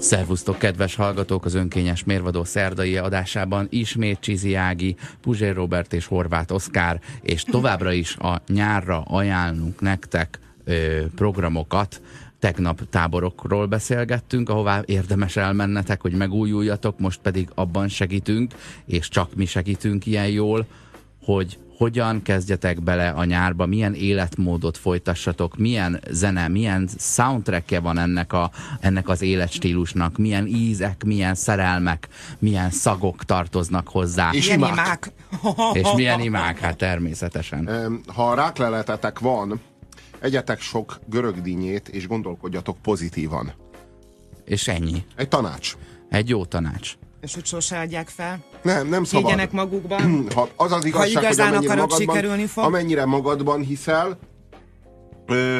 Szervusztok, kedves hallgatók! Az önkényes mérvadó szerdai adásában ismét Csizi Ági, Puzsér Robert és Horváth Oszkár, és továbbra is a nyárra ajánlunk nektek ö, programokat. Tegnap táborokról beszélgettünk, ahová érdemes elmennetek, hogy megújuljatok, most pedig abban segítünk, és csak mi segítünk ilyen jól, hogy hogyan kezdjetek bele a nyárba, milyen életmódot folytassatok, milyen zene, milyen soundtrackje van ennek, a, ennek az életstílusnak, milyen ízek, milyen szerelmek, milyen szagok tartoznak hozzá. És Milyen imák. imák. És milyen imák, hát természetesen. Ha rákleletetek van, egyetek sok görögdínyét, és gondolkodjatok pozitívan. És ennyi. Egy tanács. Egy jó tanács. És hogy sose adják fel. Nem, nem szabad. Higgyenek magukban. Ha az az igazság, hogy igazán amennyire akarod, magadban, sikerülni fog. amennyire magadban hiszel, ö,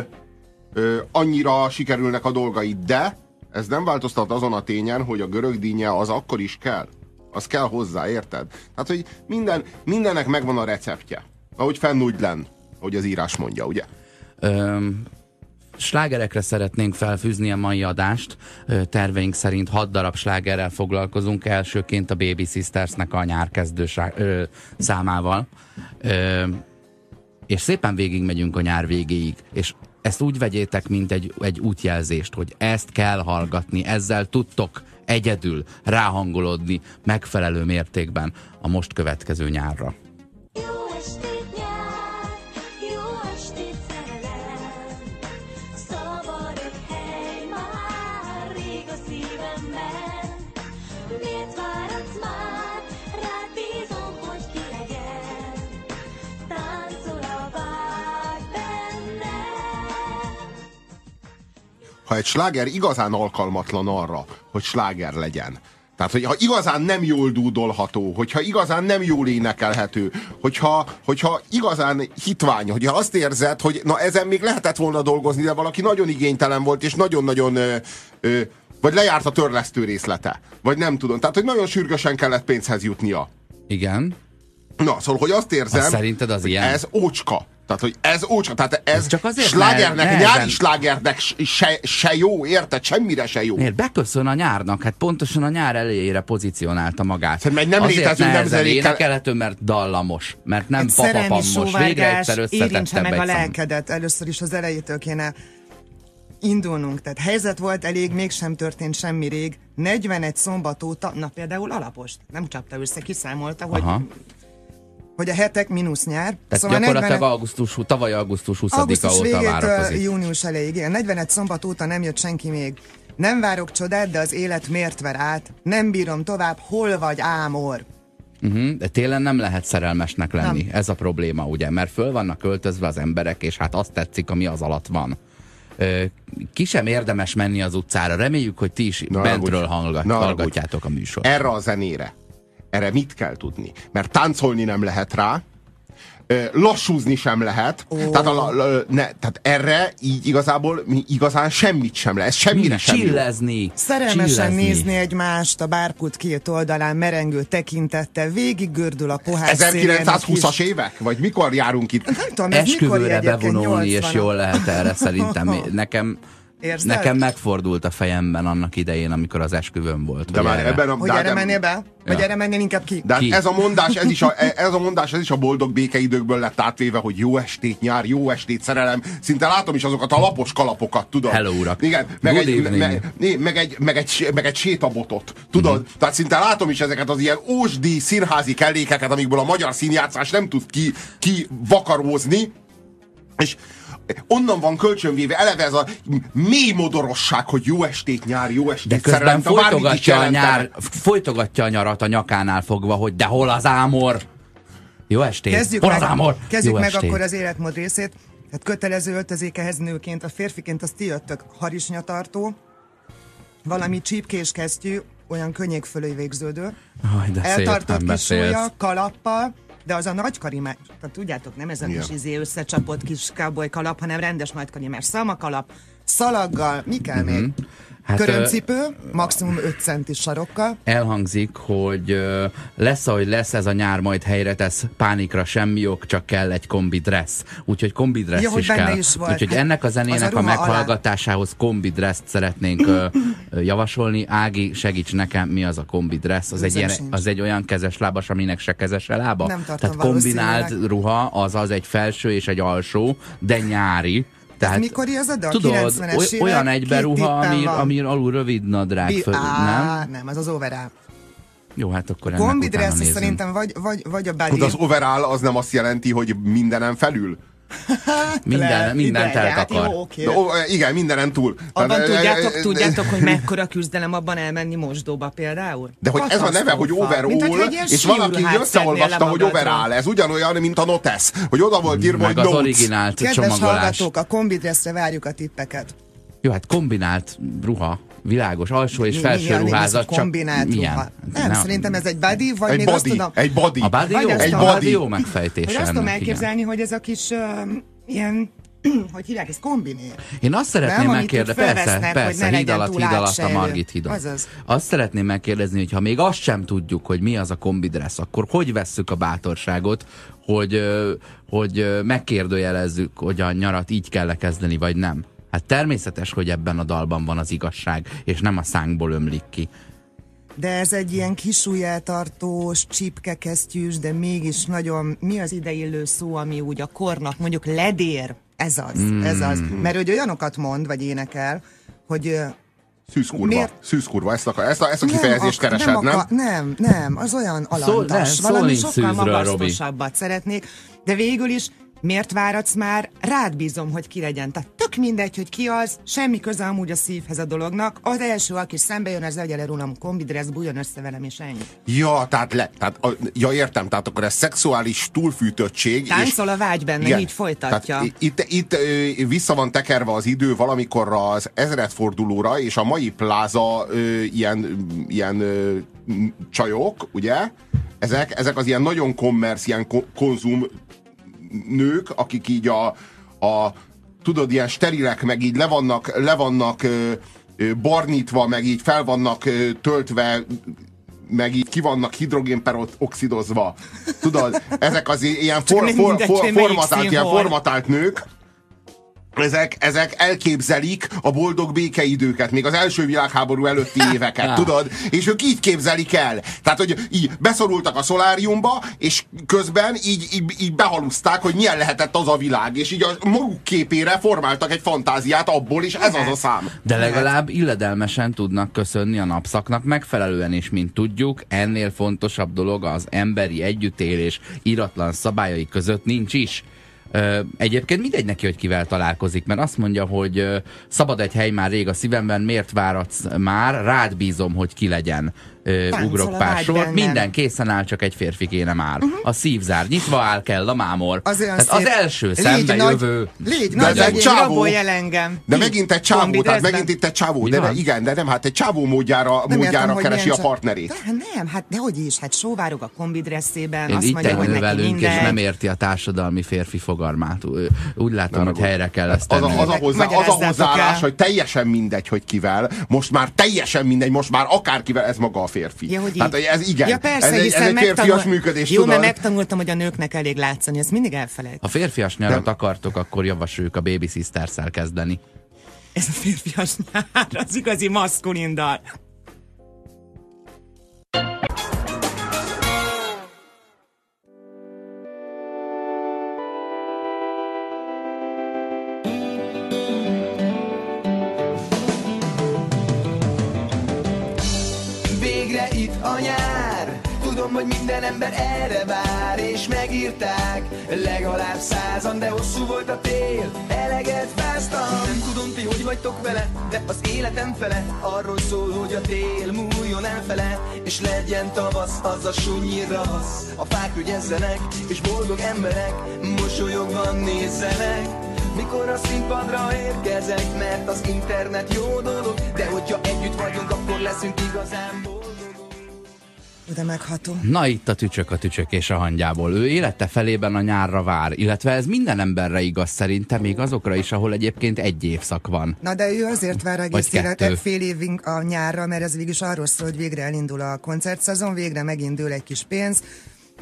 ö, annyira sikerülnek a dolgaid, de ez nem változtat azon a tényen, hogy a görögdínje az akkor is kell. Az kell hozzá, érted? Tehát, hogy minden, mindennek megvan a receptje. Ahogy fennúgy len, ahogy az írás mondja, ugye? Öm, slágerekre szeretnénk felfűzni a mai adást. Terveink szerint hat darab slágerrel foglalkozunk. Elsőként a Baby Sistersnek a nyárkezdő ö, számával. És szépen végigmegyünk a nyár végéig. És ezt úgy vegyétek, mint egy, egy útjelzést, hogy ezt kell hallgatni, ezzel tudtok egyedül ráhangolódni megfelelő mértékben a most következő nyárra. Ha egy sláger igazán alkalmatlan arra, hogy sláger legyen, tehát, hogyha igazán nem jól dúdolható, hogyha igazán nem jól énekelhető, hogyha, hogyha igazán hitvány, hogyha azt érzed, hogy na ezen még lehetett volna dolgozni, de valaki nagyon igénytelen volt, és nagyon-nagyon vagy lejárt a törlesztő részlete, vagy nem tudom. Tehát, hogy nagyon sürgősen kellett pénzhez jutnia. Igen? Na, szóval, hogy azt érzem, Azt szerinted az ilyen? ez ócska. Tehát, hogy ez ócska. Tehát ez, Ez csak azért slágernek, nehezen- nyári slágernek se, se jó, érted? Semmire se jó. Miért? Beköszön a nyárnak, hát pontosan a nyár elejére pozícionálta magát. Szerintem egy nem Azért létező nehezen nemzedékkel- énekelhető, mert dallamos, mert nem szerelmi papapamos, végre egyszer érintse összetettebb meg a szám. lelkedet. Először is az elejétől kéne indulnunk. Tehát helyzet volt elég, mégsem történt semmi rég. 41 szombat óta, na például alapost, nem csapta össze, kiszámolta, hogy, Aha. Hogy a hetek mínusz nyár. Tehát szóval gyakorlatilag 40 augusztus, tavaly augusztus 20-a augusztus óta várakozik. június elejéig. Igen, 41 szombat óta nem jött senki még. Nem várok csodát, de az élet miért ver át? Nem bírom tovább, hol vagy ámor? Uh-huh. De télen nem lehet szerelmesnek lenni. Nem. Ez a probléma, ugye? Mert föl vannak költözve az emberek, és hát azt tetszik, ami az alatt van. Ö, ki sem érdemes menni az utcára. Reméljük, hogy ti is Na, bentről hallgat, Na, hallgatjátok a műsort. Erre a zenére. Erre mit kell tudni? Mert táncolni nem lehet rá, lassúzni sem lehet, tehát, a, ne, tehát erre így igazából mi igazán semmit sem lehet, ez semmire sem jó. Csillezni. Szerelmesen csillezni. nézni egymást a bárpult két oldalán merengő tekintettel, végig gördül a pohár szélén a 1920-as kis- évek? Vagy mikor járunk itt? Nem tudom, ez mikor Esküvőre egyébként bevonulni, és 80-as? jól lehet erre szerintem. Nekem, Érzed? nekem megfordult a fejemben annak idején, amikor az esküvőm volt. De már erre. ebben a... Hogy erre de- mennél be? Vagy Ja. erre mennél inkább ki? De hát Ki? ez a mondás, ez is a, ez a mondás, ez is a boldog békeidőkből lett átvéve, hogy jó estét nyár, jó estét szerelem. Szinte látom is azokat a lapos kalapokat, tudod? Hello, urak. Igen, meg Good egy, me, né, meg, egy, meg, egy, meg egy sétabotot, tudod? Mhm. Mm-hmm. Tehát szinte látom is ezeket az ilyen ósdi színházi kellékeket, amikből a magyar színjátszás nem tud ki, ki vakarózni. És onnan van kölcsönvéve eleve ez a mély modorosság, hogy jó estét nyár, jó estét De közben szerelem, folytogatja a, nyár, folytogatja a nyarat a nyakánál fogva, hogy de hol az ámor? Jó estét! Kezdjük hol meg, az ámor? kezdjük Jó meg estét. akkor az életmód részét. Tehát kötelező öltözékehez nőként, a férfiként azt ti jöttök harisnyatartó, valami csípkés kesztyű, olyan könnyék fölé végződő, Aj, de eltartott kis súlya, kalappal, de az a nagy karimás, tehát tudjátok, nem ez a kis izé összecsapott kis cowboy kalap, hanem rendes nagy karimás szamakalap, szalaggal, mi kell még? Hát, Körömcipő, maximum 5 centis sarokkal. elhangzik, hogy lesz, ahogy lesz ez a nyár, majd helyre tesz, pánikra semmi ok, csak kell egy kombi dress. Úgyhogy kombi dress Ja, is kell. is volt. Úgyhogy Hát, ennek a az zenének a a, alá. meghallgatásához kombi dress szeretnénk javasolni. Ági, segíts nekem, mi az a kombi dress? Az, egy, ilyen, az egy olyan kezes lábas, aminek se kezes a lába? Nem tartom Tehát kombinált ruha, az az egy felső és egy alsó, de nyári. Tehát, mikori az a dal? Tudod, 90-es oly- évek? olyan egybe Két ruha, tippem ami, ami alul rövid nadrág, Bi- föl, Á, nem? nem, az az overall. Jó, hát akkor ennek Kombi utána dress nézünk. szerintem vagy, vagy, vagy a body. az overall az nem azt jelenti, hogy mindenen felül? Minden, Le- mindent ide, hát eltakar. Jó, oké. De, ó, igen, mindenen túl. Abban Tehát, tudjátok, tudjátok, hogy mekkora küzdelem abban elmenni mosdóba például? De hogy ez a neve, hogy overall, és valaki összeolvasta, hogy overall. Ez ugyanolyan, mint a notes, hogy oda volt írva, hogy az notes. originált Kedves csomagolás. hallgatók, a kombidressre várjuk a tippeket. Jó, hát kombinált ruha, világos, alsó és felső mi a lényeg, ruházat, csak kombinált milyen? ruha? Nem, szerintem ez egy body, vagy Egy még azt body, tudom... egy body. A body jó, azt egy a- body jó Hogy megfejtése azt tudom ennek, igen. elképzelni, hogy ez a kis uh, ilyen, hogy hívják, ez kombiné. Én azt szeretném Nem, megkérdezni, persze, hogy persze, ne híd alatt, híd alatt a. Margit hídon. Azaz. Azt szeretném megkérdezni, hogy ha még azt sem tudjuk, hogy mi az a kombidress, akkor hogy vesszük a bátorságot, hogy, hogy megkérdőjelezzük, hogy a nyarat így kell kezdeni, vagy nem? Hát természetes, hogy ebben a dalban van az igazság, és nem a szánkból ömlik ki. De ez egy ilyen kisujjeltartós, csipkekesztyűs, de mégis nagyon, mi az ideillő szó, ami úgy a kornak, mondjuk ledér, ez az, mm. ez az. Mert hogy olyanokat mond, vagy énekel, hogy Szűzkurva. Miért? Szűzkurva. Ezt a, ezt a, ezt a kifejezést nem, keresed, nem? akar- nem, nem, az olyan alantas, nem, szól valami sokkal magasztosabbat szeretnék, de végül is miért váradsz már? Rád bízom, hogy ki legyen. Tehát tök mindegy, hogy ki az, semmi köze amúgy a szívhez a dolognak. Az első, aki szembe jön, az legyen le rólam kombidress, bújjon össze velem, és ennyi. Ja, tehát le, tehát, a, ja értem, tehát akkor ez szexuális túlfűtöttség. Táncol a vágy benne, Igen. így folytatja. Tehát itt, itt vissza van tekerve az idő valamikor az ezredfordulóra, és a mai pláza ö, ilyen, ilyen ö, csajok, ugye? Ezek, ezek az ilyen nagyon kommersz, ilyen ko- konzum nők, akik így a, a tudod, ilyen sterilek, meg így le vannak, le vannak ö, ö, barnítva, meg így fel vannak ö, töltve, meg így ki vannak hidrogénperoxidozva. Tudod, ezek az ilyen for, for, for, formatált, ilyen formatált nők, ezek, ezek elképzelik a boldog békeidőket, még az első világháború előtti éveket, tudod? És ők így képzelik el. Tehát, hogy így beszorultak a szoláriumba, és közben így, így, így behaluszták, hogy milyen lehetett az a világ, és így a maguk képére formáltak egy fantáziát abból, és ez az a szám. De legalább illedelmesen tudnak köszönni a napszaknak megfelelően, és mint tudjuk, ennél fontosabb dolog az emberi együttélés iratlan szabályai között nincs is. Egyébként mindegy neki, hogy kivel találkozik, mert azt mondja, hogy szabad egy hely már rég a szívemben, miért váradsz már, rád bízom, hogy ki legyen. Ö, Táncol ugrok pár vágy sor, bennem. minden készen áll, csak egy férfi kéne már. Uh-huh. A szívzár nyitva áll, kell a mámor. Az Tehát az első Légy szembe nagy- jövő. Légy De nagy, csávó. rabolj el engem. De megint egy csávó, tehát megint itt egy csávó, de van? igen, de nem, hát egy csávó módjára, Nem módjára értem, keresi a partnerét. De nem, hát dehogy is, hát sóvárog a kombidresszében, Én azt itt mondja, hogy neki velünk, és nem érti a társadalmi férfi fogarmát. Ú- Úgy látom, hogy helyre kell ezt Az tenni. a, az, a hozzáállás, hogy teljesen mindegy, hogy kivel, most már teljesen mindegy, most már akárkivel, ez maga a férfi. Ja, hogy Tehát ez igen, ja, persze, ez, egy, ez egy férfias megtanul- működés, Jó, tudod? mert megtanultam, hogy a nőknek elég látszani, ezt mindig elfelejt. Ha férfias nyarat akartok, akkor javasoljuk a Baby Sisters-szel kezdeni. Ez a férfias nyár, az igazi maszkulin dal. Legyen tavasz, az a sunyi ravasz A fák ügyezzenek, és boldog emberek Mosolyogva nézzenek. Mikor a színpadra érkezek, mert az internet jó dolog De hogyha együtt vagyunk, akkor leszünk igazán boldogok De megható. Na itt a tücsök a tücsök és a hangyából. Ő élete felében a nyárra vár, illetve ez minden emberre igaz szerintem, még azokra is, ahol egyébként egy évszak van. Na de ő azért vár egész életet fél évig a nyárra, mert ez végig is arról szól, hogy végre elindul a koncertszezon, végre megindul egy kis pénz,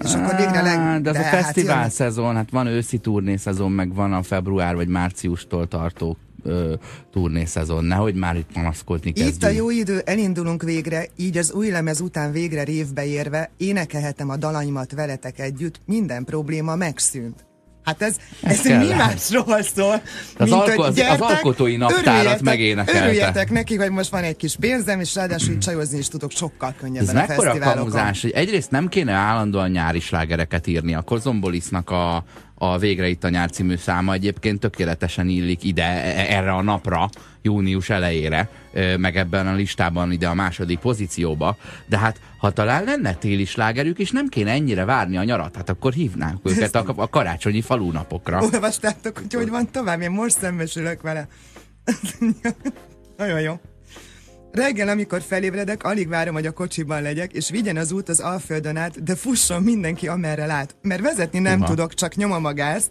és akkor végre leg... Á, de az a hát fesztivál jön- szezon, hát van őszi turné szezon, meg van a február vagy márciustól tartó ö, turnészezon. Nehogy már itt panaszkodni kezdjünk. Itt a jó idő, elindulunk végre, így az új lemez után végre révbe érve, énekelhetem a dalaimat veletek együtt, minden probléma megszűnt. Hát ez, ez, kell mi másról szól, Az mint, alko- hogy az- az alkotói naptárat megénekelte. Örüljetek neki, hogy most van egy kis pénzem, és ráadásul így csajozni is tudok sokkal Ez könnyebben a mekkora fesztiválokon. kamuzás, hogy egyrészt nem kéne állandóan nyári slágereket írni. A Kozombolisnak a, a Végre itt a nyár című száma egyébként tökéletesen illik ide, e- erre a napra, június elejére, meg ebben a listában ide a második pozícióba. De hát, ha talán lenne téli slágerük, és nem kéne ennyire várni a nyarat, hát akkor hívnánk őket a, a karácsonyi falunapokra. Olvastátok, hogy hogy van tovább? Én most szembesülök vele. Nagyon jó. Reggel, amikor felébredek, alig várom, hogy a kocsiban legyek, és vigyen az út az Alföldön át, de fusson mindenki, amerre lát. Mert vezetni nem Uha. tudok, csak nyomom a gázt,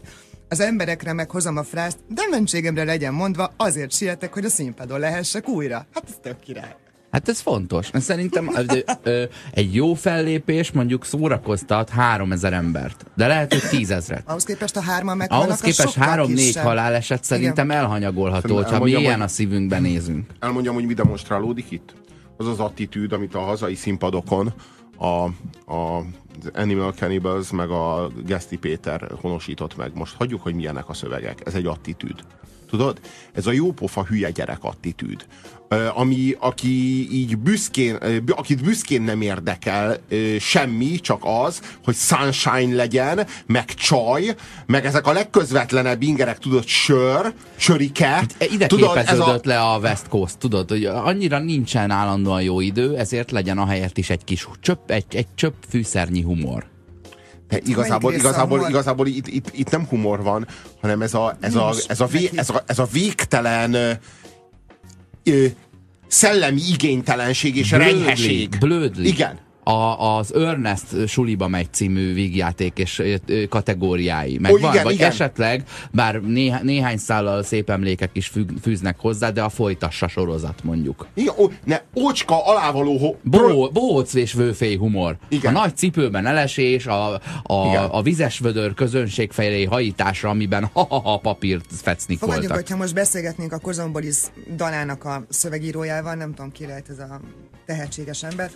az emberekre meghozom a frászt, de mentségemre legyen mondva, azért sietek, hogy a színpadon lehessek újra. Hát ez tök király. Hát ez fontos, mert szerintem ö, ö, egy jó fellépés mondjuk szórakoztat 3000 embert, de lehet, hogy tízezret. Ahhoz képest a hárman meghalnak, Ahhoz képest három-négy haláleset szerintem elhanyagolható, hogyha elmondjam, mélyen hogy- a szívünkben nézünk. Elmondjam, hogy mi demonstrálódik itt? Az az attitűd, amit a hazai színpadokon a, a az Animal Cannibals meg a Geszti Péter honosított meg. Most hagyjuk, hogy milyenek a szövegek. Ez egy attitűd. Tudod? Ez a jópofa hülye gyerek attitűd. Ami, aki így büszkén, akit büszkén nem érdekel semmi, csak az, hogy sunshine legyen, meg csaj, meg ezek a legközvetlenebb ingerek, tudod, sör, sörike. E, Ide tudod, képeződött le a West Coast, tudod, hogy annyira nincsen állandóan jó idő, ezért legyen a helyett is egy kis csöpp, egy, egy csöpp fűszernyi humor. De igazából, igazából, humor? igazából itt, itt, itt, nem humor van, hanem ez a, ez a, ez a, vé, ez a, ez a végtelen ö, ö, szellemi igénytelenség és renyhesség. Blödli. Igen. A, az Ernest suliba megy című vígjáték és kategóriái. Meg Ó, van, igen, vagy igen. esetleg, bár néha, néhány szállal szép emlékek is fű, fűznek hozzá, de a folytassa sorozat mondjuk. Igen, ó, ne, ócska alávaló ho, Bó, bohóc és vőfély humor. Igen. A nagy cipőben elesés, a, Igen. a, a vizes vödör közönség felé hajításra, amiben ha-ha-ha papírt fecnik Fogadjuk, voltak. hogyha most beszélgetnénk a Kozombolis dalának a szövegírójával, nem tudom ki lehet ez a tehetséges ember,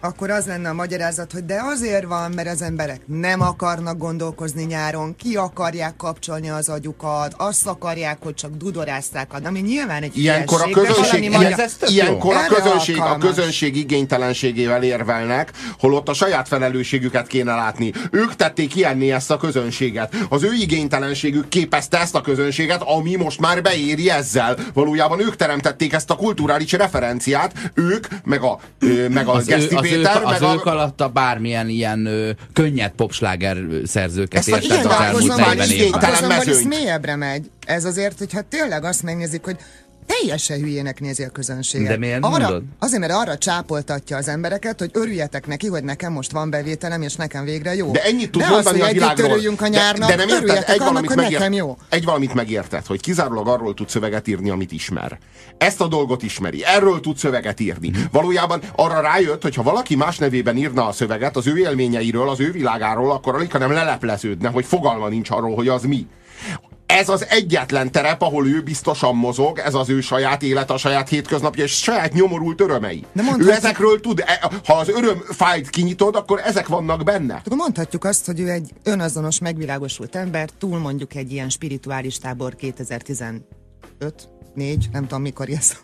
akkor az lenne a magyarázat, hogy de azért van, mert az emberek nem akarnak gondolkozni nyáron, ki akarják kapcsolni az agyukat, azt akarják, hogy csak dudorásszák ad, ami nyilván egy Ilyenkor a közönség, ilyen, magyar- ez ilyenkor a közönség, a közönség igénytelenségével érvelnek, holott a saját felelősségüket kéne látni. Ők tették ilyenné ezt a közönséget. Az ő igénytelenségük képezte ezt a közönséget, ami most már beéri ezzel. Valójában ők teremtették ezt a kulturális referenciát, ők, meg a, ö, meg a az, Az, ők, Péter, az meg ők a, alatt a bármilyen ilyen ö, könnyed popsláger szerzőket érted az elmúlt változom, 40 már évben. mezőnyt. mélyebbre megy. Ez azért, hogyha tényleg azt megnézik, hogy teljesen hülyének nézi a közönséget. De miért arra, mondod? Azért, mert arra csápoltatja az embereket, hogy örüljetek neki, hogy nekem most van bevételem, és nekem végre jó. De ennyit tud de mondani az, a hogy együtt világról. a nyárnak, de, de nem érted, egy annak, valamit, hogy megért, nekem jó. egy valamit megérted, hogy kizárólag arról tud szöveget írni, amit ismer. Ezt a dolgot ismeri. Erről tud szöveget írni. Valójában arra rájött, hogy ha valaki más nevében írna a szöveget az ő élményeiről, az ő világáról, akkor alig, hanem lelepleződne, hogy fogalma nincs arról, hogy az mi. Ez az egyetlen terep, ahol ő biztosan mozog, ez az ő saját élet, a saját hétköznapja és saját nyomorult örömei. De ő ezekről tud, e- ha az öröm fájt kinyitod, akkor ezek vannak benne. Akkor mondhatjuk azt, hogy ő egy önazonos, megvilágosult ember, túl mondjuk egy ilyen spirituális tábor 2015, 4, nem tudom mikor ez.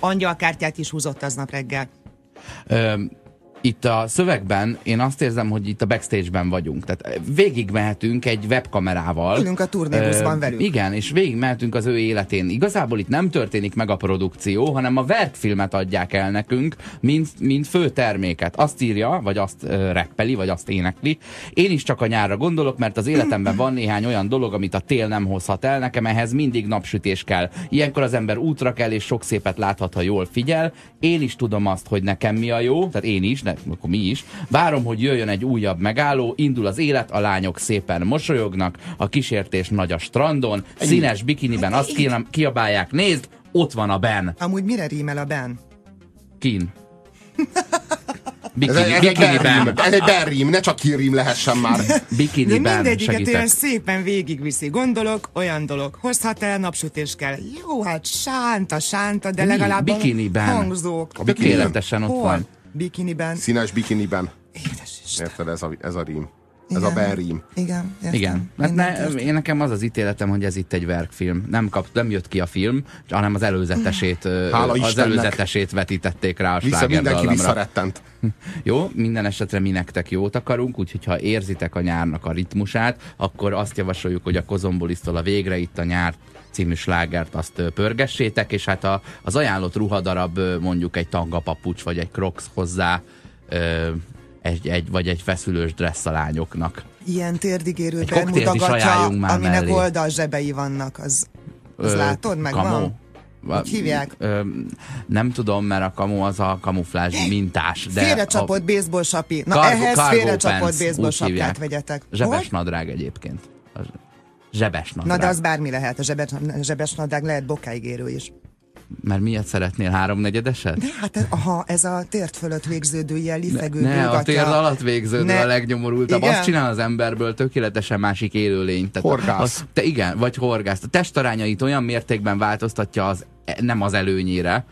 Angyalkártyát is húzott aznap reggel. Itt a szövegben én azt érzem, hogy itt a backstage-ben vagyunk. Tehát végig mehetünk egy webkamerával. Ülünk a turnébuszban Ö, velük. Igen, és végig mehetünk az ő életén. Igazából itt nem történik meg a produkció, hanem a verkfilmet adják el nekünk, mint, mint fő terméket. Azt írja, vagy azt ö, reppeli, vagy azt énekli. Én is csak a nyárra gondolok, mert az életemben van néhány olyan dolog, amit a tél nem hozhat el. Nekem ehhez mindig napsütés kell. Ilyenkor az ember útra kell, és sok szépet láthat, ha jól figyel. Én is tudom azt, hogy nekem mi a jó, tehát én is, de akkor mi is. Várom, hogy jöjjön egy újabb megálló, indul az élet, a lányok szépen mosolyognak, a kísértés nagy a strandon, színes bikiniben azt ki- kiabálják, nézd, ott van a Ben. Amúgy mire rímel a Ben? Kin. Bikini, ez, egy- ez egy bikiniben. ez egy berrím, ne csak kirím lehessen már. De Bikiniben mindegyiket olyan segítek. szépen végigviszi. Gondolok, olyan dolog. Hozhat el, napsütés kell. Jó, hát sánta, sánta, de Mi? legalább Bikiniben. hangzók. A bikiniben. Tökéletesen ott Hol? van. Bikiniben. Színes bikiniben. Édes Isten. Érted, ez a, ez a rím. Ez a berrím. Igen, értem. Igen. Hát Mindent ne, én nekem az az ítéletem, hogy ez itt egy verkfilm. Nem, kap, nem jött ki a film, hanem az előzetesét, Hála az Istennek. előzetesét vetítették rá a Vissza, mindenki visszarettent. Jó, minden esetre mi nektek jót akarunk, úgyhogy ha érzitek a nyárnak a ritmusát, akkor azt javasoljuk, hogy a Kozombulisztól a Végre itt a nyár című slágert azt pörgessétek, és hát a, az ajánlott ruhadarab mondjuk egy tangapapucs, vagy egy crocs hozzá, egy, egy, vagy egy feszülős dressz a lányoknak. Ilyen térdigérő már aminek mellé. oldal zsebei vannak. Az, az Ö, látod, meg kamó? van? Hogy hívják? Ö, nem tudom, mert a kamu az a kamuflázs mintás. De Félrecsapott baseball sapi. Na Cargo- ehhez félrecsapott baseball úgy hívják. vegyetek. a zsebes Hogy? nadrág egyébként. A zse- zsebes nadrág. Na de az bármi lehet, a zsebes, a zsebes nadrág lehet bokáig érő is. Mert miért szeretnél háromnegyedeset? De hát ez, aha, ez a tért fölött végződő ilyen lifegő Ne, a bőgatja. térd alatt végződő Ne. a legnyomorultabb. Igen? Azt csinál az emberből tökéletesen másik élőlény. Tehát Horgász. Az, te igen, vagy horgász. A testarányait olyan mértékben változtatja az, nem az előnyére,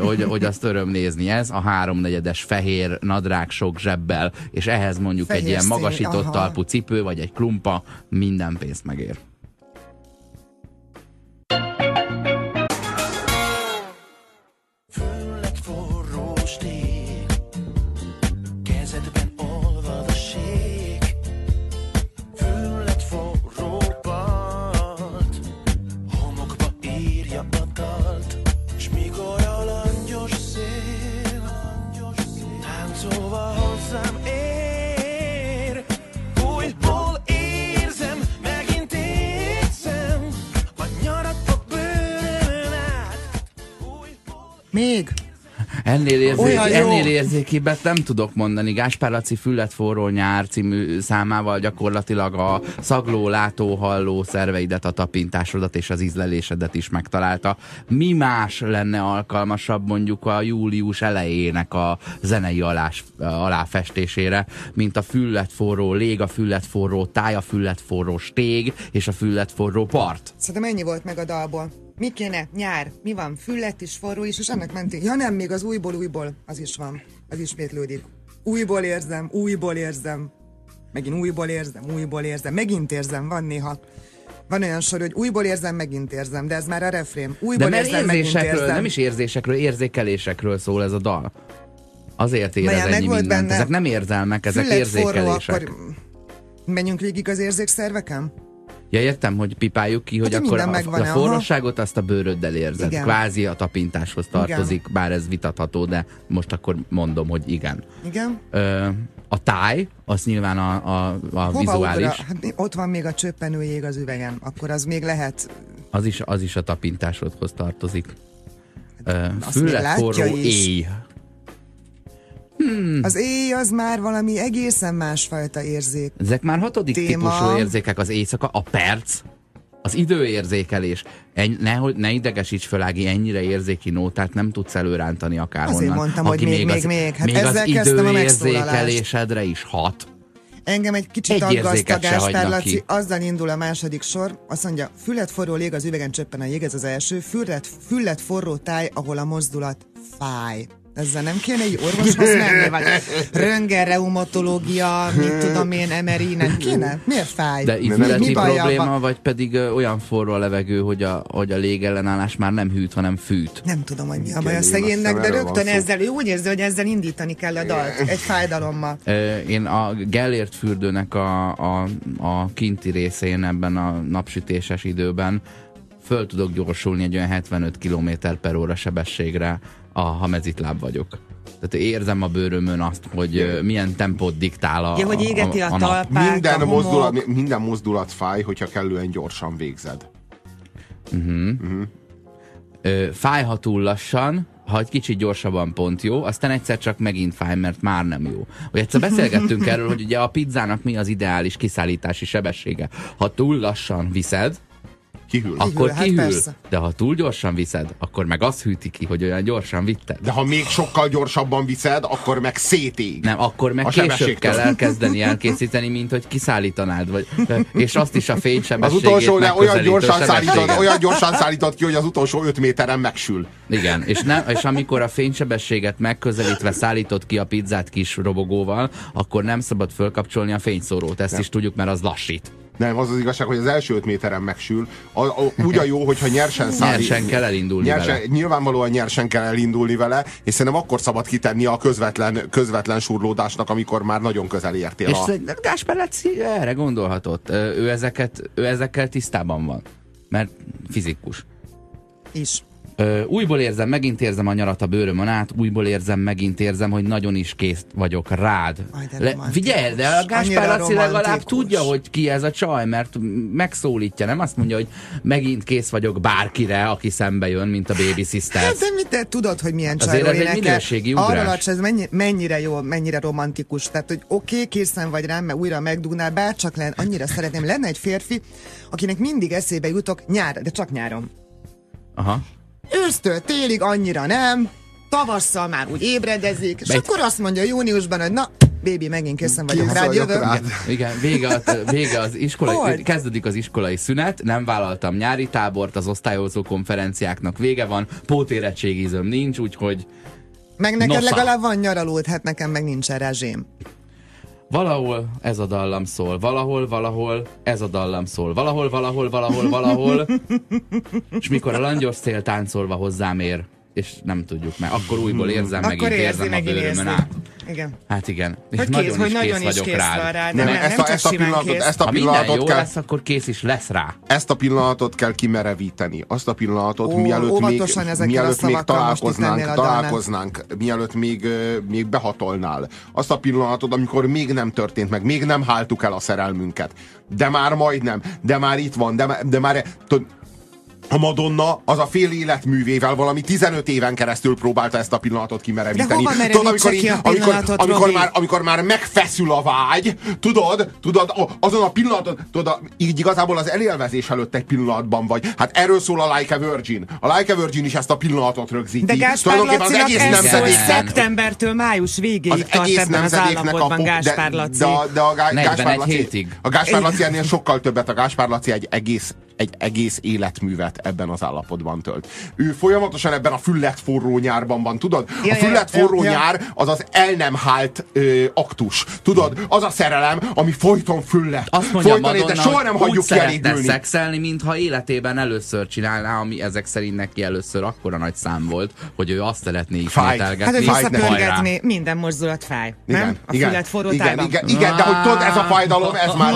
hogy, hogy azt öröm nézni. Ez a háromnegyedes fehér nadrág sok zsebbel, és ehhez mondjuk Fehér egy ilyen szín, magasított aha. talpú cipő, vagy egy klumpa, minden pénzt megér. Ennél, érzék, ennél érzékibet nem tudok mondani. Gáspár Laci Füllet forró nyár című számával gyakorlatilag a szagló, látó, halló szerveidet, a tapintásodat és az ízlelésedet is megtalálta. Mi más lenne alkalmasabb mondjuk a július elejének a zenei alás, aláfestésére, mint a füllet forró lég, a füllet forró táj, a füllet forró stég és a füllet forró part. Szerintem ennyi volt meg a dalból. Mi kéne? Nyár. Mi van? Füllet is, forró is, és ennek mentén. Ja nem, még az újból, újból. Az is van. Az ismétlődik. Újból érzem, újból érzem. Megint újból érzem, újból érzem. Megint érzem, van néha. Van olyan sor, hogy újból érzem, megint érzem, de ez már a refrém. De Újból mert érzem, megint érzem. nem is érzésekről, érzékelésekről szól ez a dal. Azért érez Vajon ennyi mindent. benne? Ezek nem érzelmek, ezek Füllet forró, érzékelések. akkor menjünk végig az érzékszerveken? Ja, értem, hogy pipáljuk ki, hogy Hát, akkor a, a aha. forróságot azt a bőröddel érzed. Igen. Kvázi a tapintáshoz tartozik, bár ez vitatható, de most akkor mondom, hogy igen. Igen? Ö, a táj, az nyilván a, a, a Hova vizuális, ugra? Hát, ott van még a csöppenő jég az üvegen. Akkor az még lehet az is, az is a tapintásodhoz tartozik. Még füllet forró éj. Hmm. Az éj az már valami egészen másfajta érzék. Ezek már hatodik Téma. típusú érzékek, az éjszaka, a perc, az időérzékelés. En, nehogy, ne idegesíts föl, Ági, ennyire érzéki nótát nem tudsz előrántani akárhonnan. Azért mondtam, hogy még, még, az, még. Hát még az ezzel kezdtem a időérzékelésedre is hat. Engem egy kicsit Egy aggaszt a Gáspár Laci, azzal indul a második sor, azt mondja, füllet forró lég az üvegen csöppen a jég, ez az első, füllet, füllet forró táj, ahol a mozdulat fáj. Ezzel nem kéne egy orvoshoz menni, vagy röntgen, reumatológia, mit tudom én, MRI, nem kéne? Miért fáj? De mi, izületi mi baja probléma, van? vagy pedig ö, olyan forró a levegő, hogy a, hogy a légellenállás már nem hűt, hanem fűt. Nem tudom, hogy mi a baj a én szegénynek, de rögtön ezzel, ő úgy érzi, hogy ezzel indítani kell a dalt, egy fájdalommal. Ö, Én a Gellért fürdőnek a, a, a kinti részén ebben a napsütéses időben föl tudok gyorsulni egy olyan 75 km per óra sebességre, a, ha mezitláb vagyok. Tehát érzem a bőrömön azt, hogy milyen tempót diktál a, Ja, hogy égeti a, nap. talpát, Minden a homok. mozdulat, minden mozdulat fáj, hogyha kellően gyorsan végzed. Ö, fáj, ha túl lassan, ha egy kicsit gyorsabban pont jó, aztán egyszer csak megint fáj, mert már nem jó. Hogy egyszer beszélgettünk erről, hogy ugye a pizzának mi az ideális kiszállítási sebessége. Ha túl lassan viszed, Kihűl. Akkor hát kihűl, persze. de ha túl gyorsan viszed, akkor meg az hűti ki, hogy olyan gyorsan vitted. De ha még sokkal gyorsabban viszed, akkor meg szétég. Nem, akkor meg A később kell elkezdeni elkészíteni, mint hogy kiszállítanád, vagy, és azt is a Az fénysebességét utolsó, ne, olyan gyorsan, szállítod, olyan gyorsan szállítod ki, hogy az utolsó 5 méteren megsül. Igen, és, nem, és amikor a fénysebességet megközelítve szállítod ki a pizzát kis robogóval, akkor nem szabad fölkapcsolni a fényszórót. Ezt is tudjuk, mert az lassít. Nem, az az igazság, hogy az első 5 méteren megsül. A, a, úgy a jó, hogyha nyersen szállít. Nyersen kell elindulni nyersen, vele. Nyilvánvalóan nyersen kell elindulni vele, és szerintem akkor szabad kitenni a közvetlen, közvetlen surlódásnak, amikor már nagyon közel értél. És a... Gáspár Laci erre gondolhatott. Ő, ezeket, ő ezekkel tisztában van. Mert fizikus. Is. Ö, újból érzem, megint érzem a nyarat a bőrömön át, újból érzem, megint érzem, hogy nagyon is kész vagyok rád. Aj, de Le, figyelj, de a Gáspár Laci legalább tudja, hogy ki ez a csaj, mert megszólítja, nem azt mondja, hogy megint kész vagyok bárkire, aki szembe jön, mint a Baby Sisters. Hát, de mit te tudod, hogy milyen Azért csajról ez egy énekel? minőségi ugrás. Hogy ez mennyi, mennyire jó, mennyire romantikus. Tehát, hogy oké, okay, készen vagy rám, mert újra megdugnál, bárcsak lenne, annyira szeretném. Lenne egy férfi, akinek mindig eszébe jutok nyár, de csak nyáron. Aha. Ősztől télig annyira nem, tavasszal már úgy ébredezik, és Be- akkor azt mondja júniusban, hogy na, bébi, megint készen vagyok Kész rád, jövök. rád. Igen, vége, a, vége az iskolai, Hogy? kezdődik az iskolai szünet, nem vállaltam nyári tábort, az osztályozó konferenciáknak vége van, pótérettségizöm nincs, úgyhogy Meg neked Nosza. legalább van nyaralód, hát nekem meg nincsen rezsém. Valahol ez a dallam szól, valahol, valahol ez a dallam szól, valahol, valahol, valahol, valahol, és mikor a langyos szél táncolva hozzám ér, és nem tudjuk meg, akkor újból érzem, megint Akkor érzi, érzem a megint bőrömön át. Igen. Hát igen, és Hogy nagyon kész, is hogy kész nagyon is vagyok kész rád. van rád. Nem, Nem, ezt, nem a, ezt, a pillanatot, kész. ezt a Ha pillanatot jó kell, lesz, akkor kész is lesz rá. ezt a pillanatot kell kimerevíteni. Azt a pillanatot, Ó, mielőtt még, mielőtt még találkoznánk, találkoznánk, mielőtt még, még behatolnál. Azt a pillanatot, amikor még nem történt meg, még nem háltuk el a szerelmünket. De már majdnem, de már itt van, de, de már... A Madonna az a fél életművével valami 15 éven keresztül próbálta ezt a pillanatot kimerevíteni. De hova merevítse ki a amikor, amikor, Robi? már, amikor már megfeszül a vágy, tudod, tudod, a- azon a pillanaton, tudod, a- így igazából az elélvezés előtt egy pillanatban vagy. Hát erről szól a Like a Virgin. A Like a Virgin is ezt a pillanatot rögzíti. De Gáspár az egész ez szól nemzedék, nemzedék- szeptembertől május végéig az tart egész ebben az nemzedéknek a állapotban pop- Gáspár de, Laci. de, a- de a Gá, 41 Gáspár Laci, a Gáspár Laci ennél sokkal többet. A Gáspár Laci egy egész, egy egész életművet ebben az állapotban tölt. Ő folyamatosan ebben a füllet forró nyárban van, tudod? Ja, a füllet ja, forró ja. nyár az az el nem hált ö, aktus. Tudod? Az a szerelem, ami folyton füllet. Azt mondja folyton Madonna, éte, soha nem hogy hagyjuk elégülni. szexelni, mintha életében először csinálná, ami ezek szerint neki először akkora nagy szám volt, hogy ő azt szeretné ismételgetni. Hát, hogy visszapörgetni, minden mozdulat fáj. Nem? A fület forró igen, igen, igen, de hogy tudod, ez a fájdalom, ez már,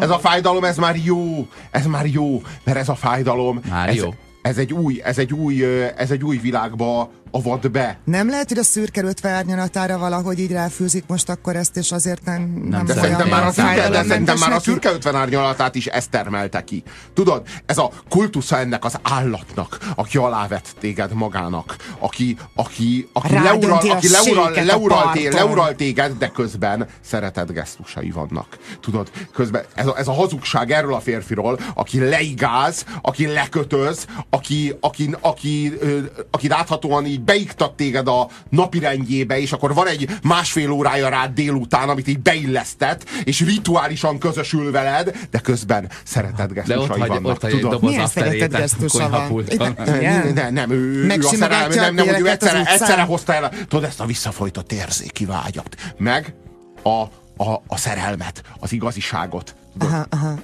ez a fájdalom, ez már jó, ez már jó, mert ez a fájdalom, Már ez, jó. ez egy új, ez egy új, ez egy új világba avat be. Nem lehet, hogy a szürke ötve árnyalatára valahogy így ráfűzik most akkor ezt, és azért nem, nem, De olyan szerintem már a szürke, de szerintem már a szürke 50 árnyalatát is ezt termelte ki. Tudod, ez a kultusza ennek az állatnak, aki alávett téged magának, aki, aki, aki, leural, aki leural, leural, té, leural téged, de közben szeretet gesztusai vannak. Tudod, közben ez a, ez a hazugság erről a férfiról, aki leigáz, aki lekötöz, aki, aki, aki, ö, aki láthatóan így beiktat téged a napirendjébe, és akkor van egy másfél órája rád délután, amit így beillesztet, és rituálisan közösül veled, de közben szeretet De ott hagy, vannak. ott hagy tudod? doboz Milyen szeretetgesztusa van? Nem, nem, ő, ő a a nem, nem, hogy ő egyszerre, egyszerre hozta el, tudod, ezt a visszafolytott érzéki vágyat, meg a, a, a szerelmet, az igaziságot. Aha, aha.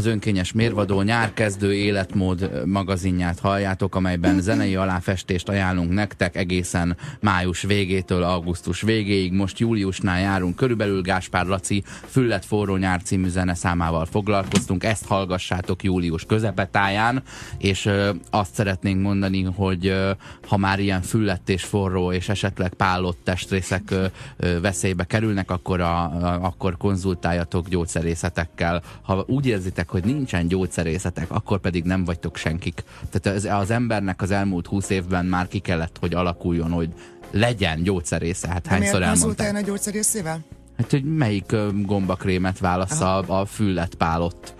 Az önkényes mérvadó nyárkezdő életmód magazinját halljátok, amelyben zenei aláfestést ajánlunk nektek egészen május végétől augusztus végéig. Most júliusnál járunk, körülbelül Gáspár Laci Füllet forró nyár című zeneszámával foglalkoztunk. Ezt hallgassátok július közepetáján, és ö, azt szeretnénk mondani, hogy ö, ha már ilyen füllett és forró, és esetleg pálott testrészek ö, ö, veszélybe kerülnek, akkor, a, a, akkor konzultáljatok gyógyszerészetekkel. Ha úgy érzitek, hogy nincsen gyógyszerészetek, akkor pedig nem vagytok senkik. Tehát az, az embernek az elmúlt húsz évben már ki kellett, hogy alakuljon, hogy legyen gyógyszerésze. Hát miért hányszor elmondták? a gyógyszerészével? Hát, hogy melyik gombakrémet válassza a, füllet pálott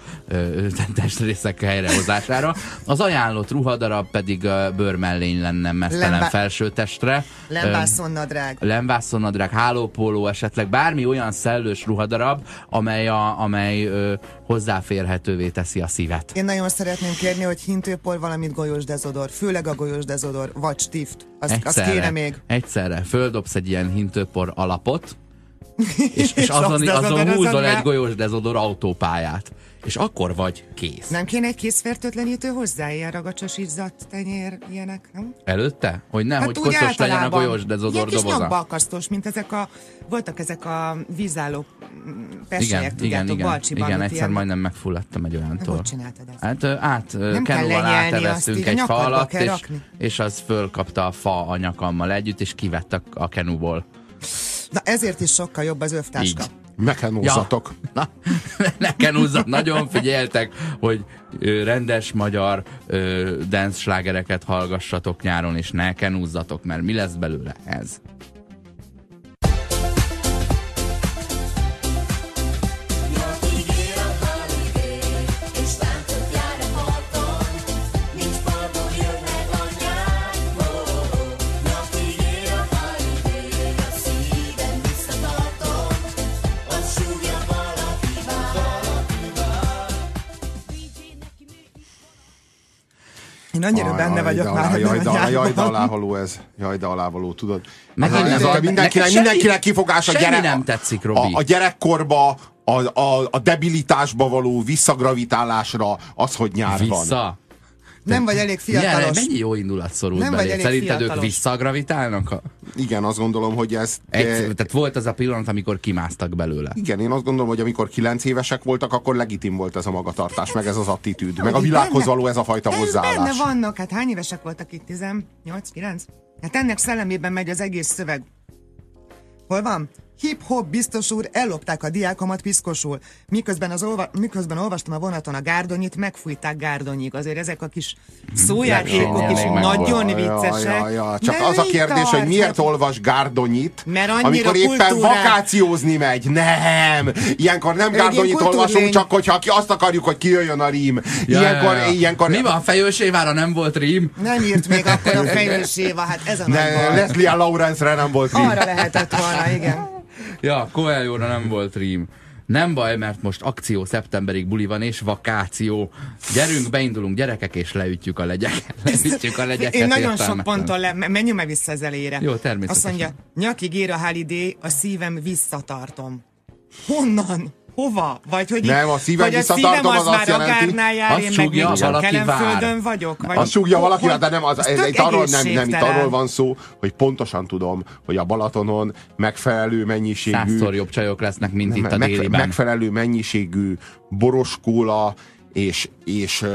testrészek helyrehozására. Az ajánlott ruhadarab pedig bőrmellény lenne mesztelen Lemba- felsőtestre. Ö, Lemvászonnadrág. lemvászonnadrág, hálópóló esetleg, bármi olyan szellős ruhadarab, amely, a, amely ö, hozzáférhetővé teszi a szívet. Én nagyon szeretném kérni, hogy hintőpor, valamint golyós dezodor, főleg a golyós dezodor, vagy stift. Az, az kéne még. egyszerre földobsz egy ilyen hintőpor alapot, és, és, azon, azon húzol egy golyós dezodor autópályát. És akkor vagy kész. Nem kéne egy készfertőtlenítő hozzá, ilyen ragacsos izzadt tenyér, ilyenek, nem? Előtte? Hogy ne, hogy úgy koszos legyen a golyós dezodor Ilyen kis doboza. nyakbalkasztós, mint ezek a, voltak ezek a vízálló mm, peselyek, Igen, igen, tudjátok, igen, Balcsiban. igen, egyszer ilyen- majdnem megfulladtam egy olyantól. Hogy csináltad ezt? Hát át, Nem kell kenúval áteveztünk egy fa alatt, és, és az fölkapta a fa a nyakammal együtt, és kivett a, a kenúból. Na ezért is sokkal jobb az övtáska. Így. Mekenózzatok. Na, ne kenúzzat, nagyon figyeltek, hogy rendes magyar dance slágereket hallgassatok nyáron, és ne kenúzzatok, mert mi lesz belőle ez? Én annyira benne vagyok de már alá, jaj, de, alá, jaj, de alávaló ez. Jaj, de alávaló, tudod. Megint Ez ez a mindenkinek, semmi- mindenkinek kifogás a gyerek. nem tetszik, Robi. A, a gyerekkorba, a, a, a debilitásba való visszagravitálásra az, hogy nyár van. Nem vagy elég fiatalos. mennyi jó indulat szorult Nem vagy belé? elég Szerinted ők fiatalos. visszagravitálnak? A... Igen, azt gondolom, hogy ez... Egy, eh, tehát volt az a pillanat, amikor kimásztak belőle. Igen, én azt gondolom, hogy amikor kilenc évesek voltak, akkor legitim volt ez a magatartás, meg ez az attitűd, meg a világhoz való ez a fajta Ez hozzáállás. Benne vannak, hát hány évesek voltak itt? 18, 9? Hát ennek szellemében megy az egész szöveg. Hol van? Hip-hop biztos úr, ellopták a diákomat piszkosul. Miközben, az olva- miközben olvastam a vonaton a gárdonyit, megfújták gárdonyig. Azért ezek a kis szójátékok Legjobb, is nagyon viccesek. ja, ja. Csak De az a kérdés, hogy miért Hát- olvas Gárdonyit, Mert annyira amikor éppen kultúrá- vakációzni megy. Nem! Ilyenkor nem Gárdonyit olvasunk, csak hogyha ki azt akarjuk, hogy kijöjjön a rím. Ja, ilyenkor, ja, ja. ilyenkor Mi van, Fejősévára nem volt rím? Nem írt még akkor a fejlős Éva, hát ez a nagy Ne. Leslie Lawrence-re nem volt rím. Arra lehetett volna, igen. Ja, Coelho-ra nem volt rím. Nem baj, mert most akció szeptemberig buli van, és vakáció. Gyerünk, beindulunk gyerekek, és leütjük a legyeket. Leütjük a legyeket. Én nagyon sok ponton le, me- menjünk meg vissza az elejére. Jó, természetesen. Azt mondja, nyakig ér a holiday, a szívem visszatartom. Honnan? Hova? Vagy hogy, Nem, a szívem vagy a visszatartom, szívem az, az már jelenti- akárnál jár, azt én meg még csak Kelemföldön vagyok. Vagy Azt súgja valaki, de nem, az, ez itt arról, nem, nem, itt arról van szó, hogy pontosan tudom, hogy a Balatonon megfelelő mennyiségű Százszor jobb csajok lesznek, mint itt a meg, déliben. megfelelő mennyiségű boroskóla és, és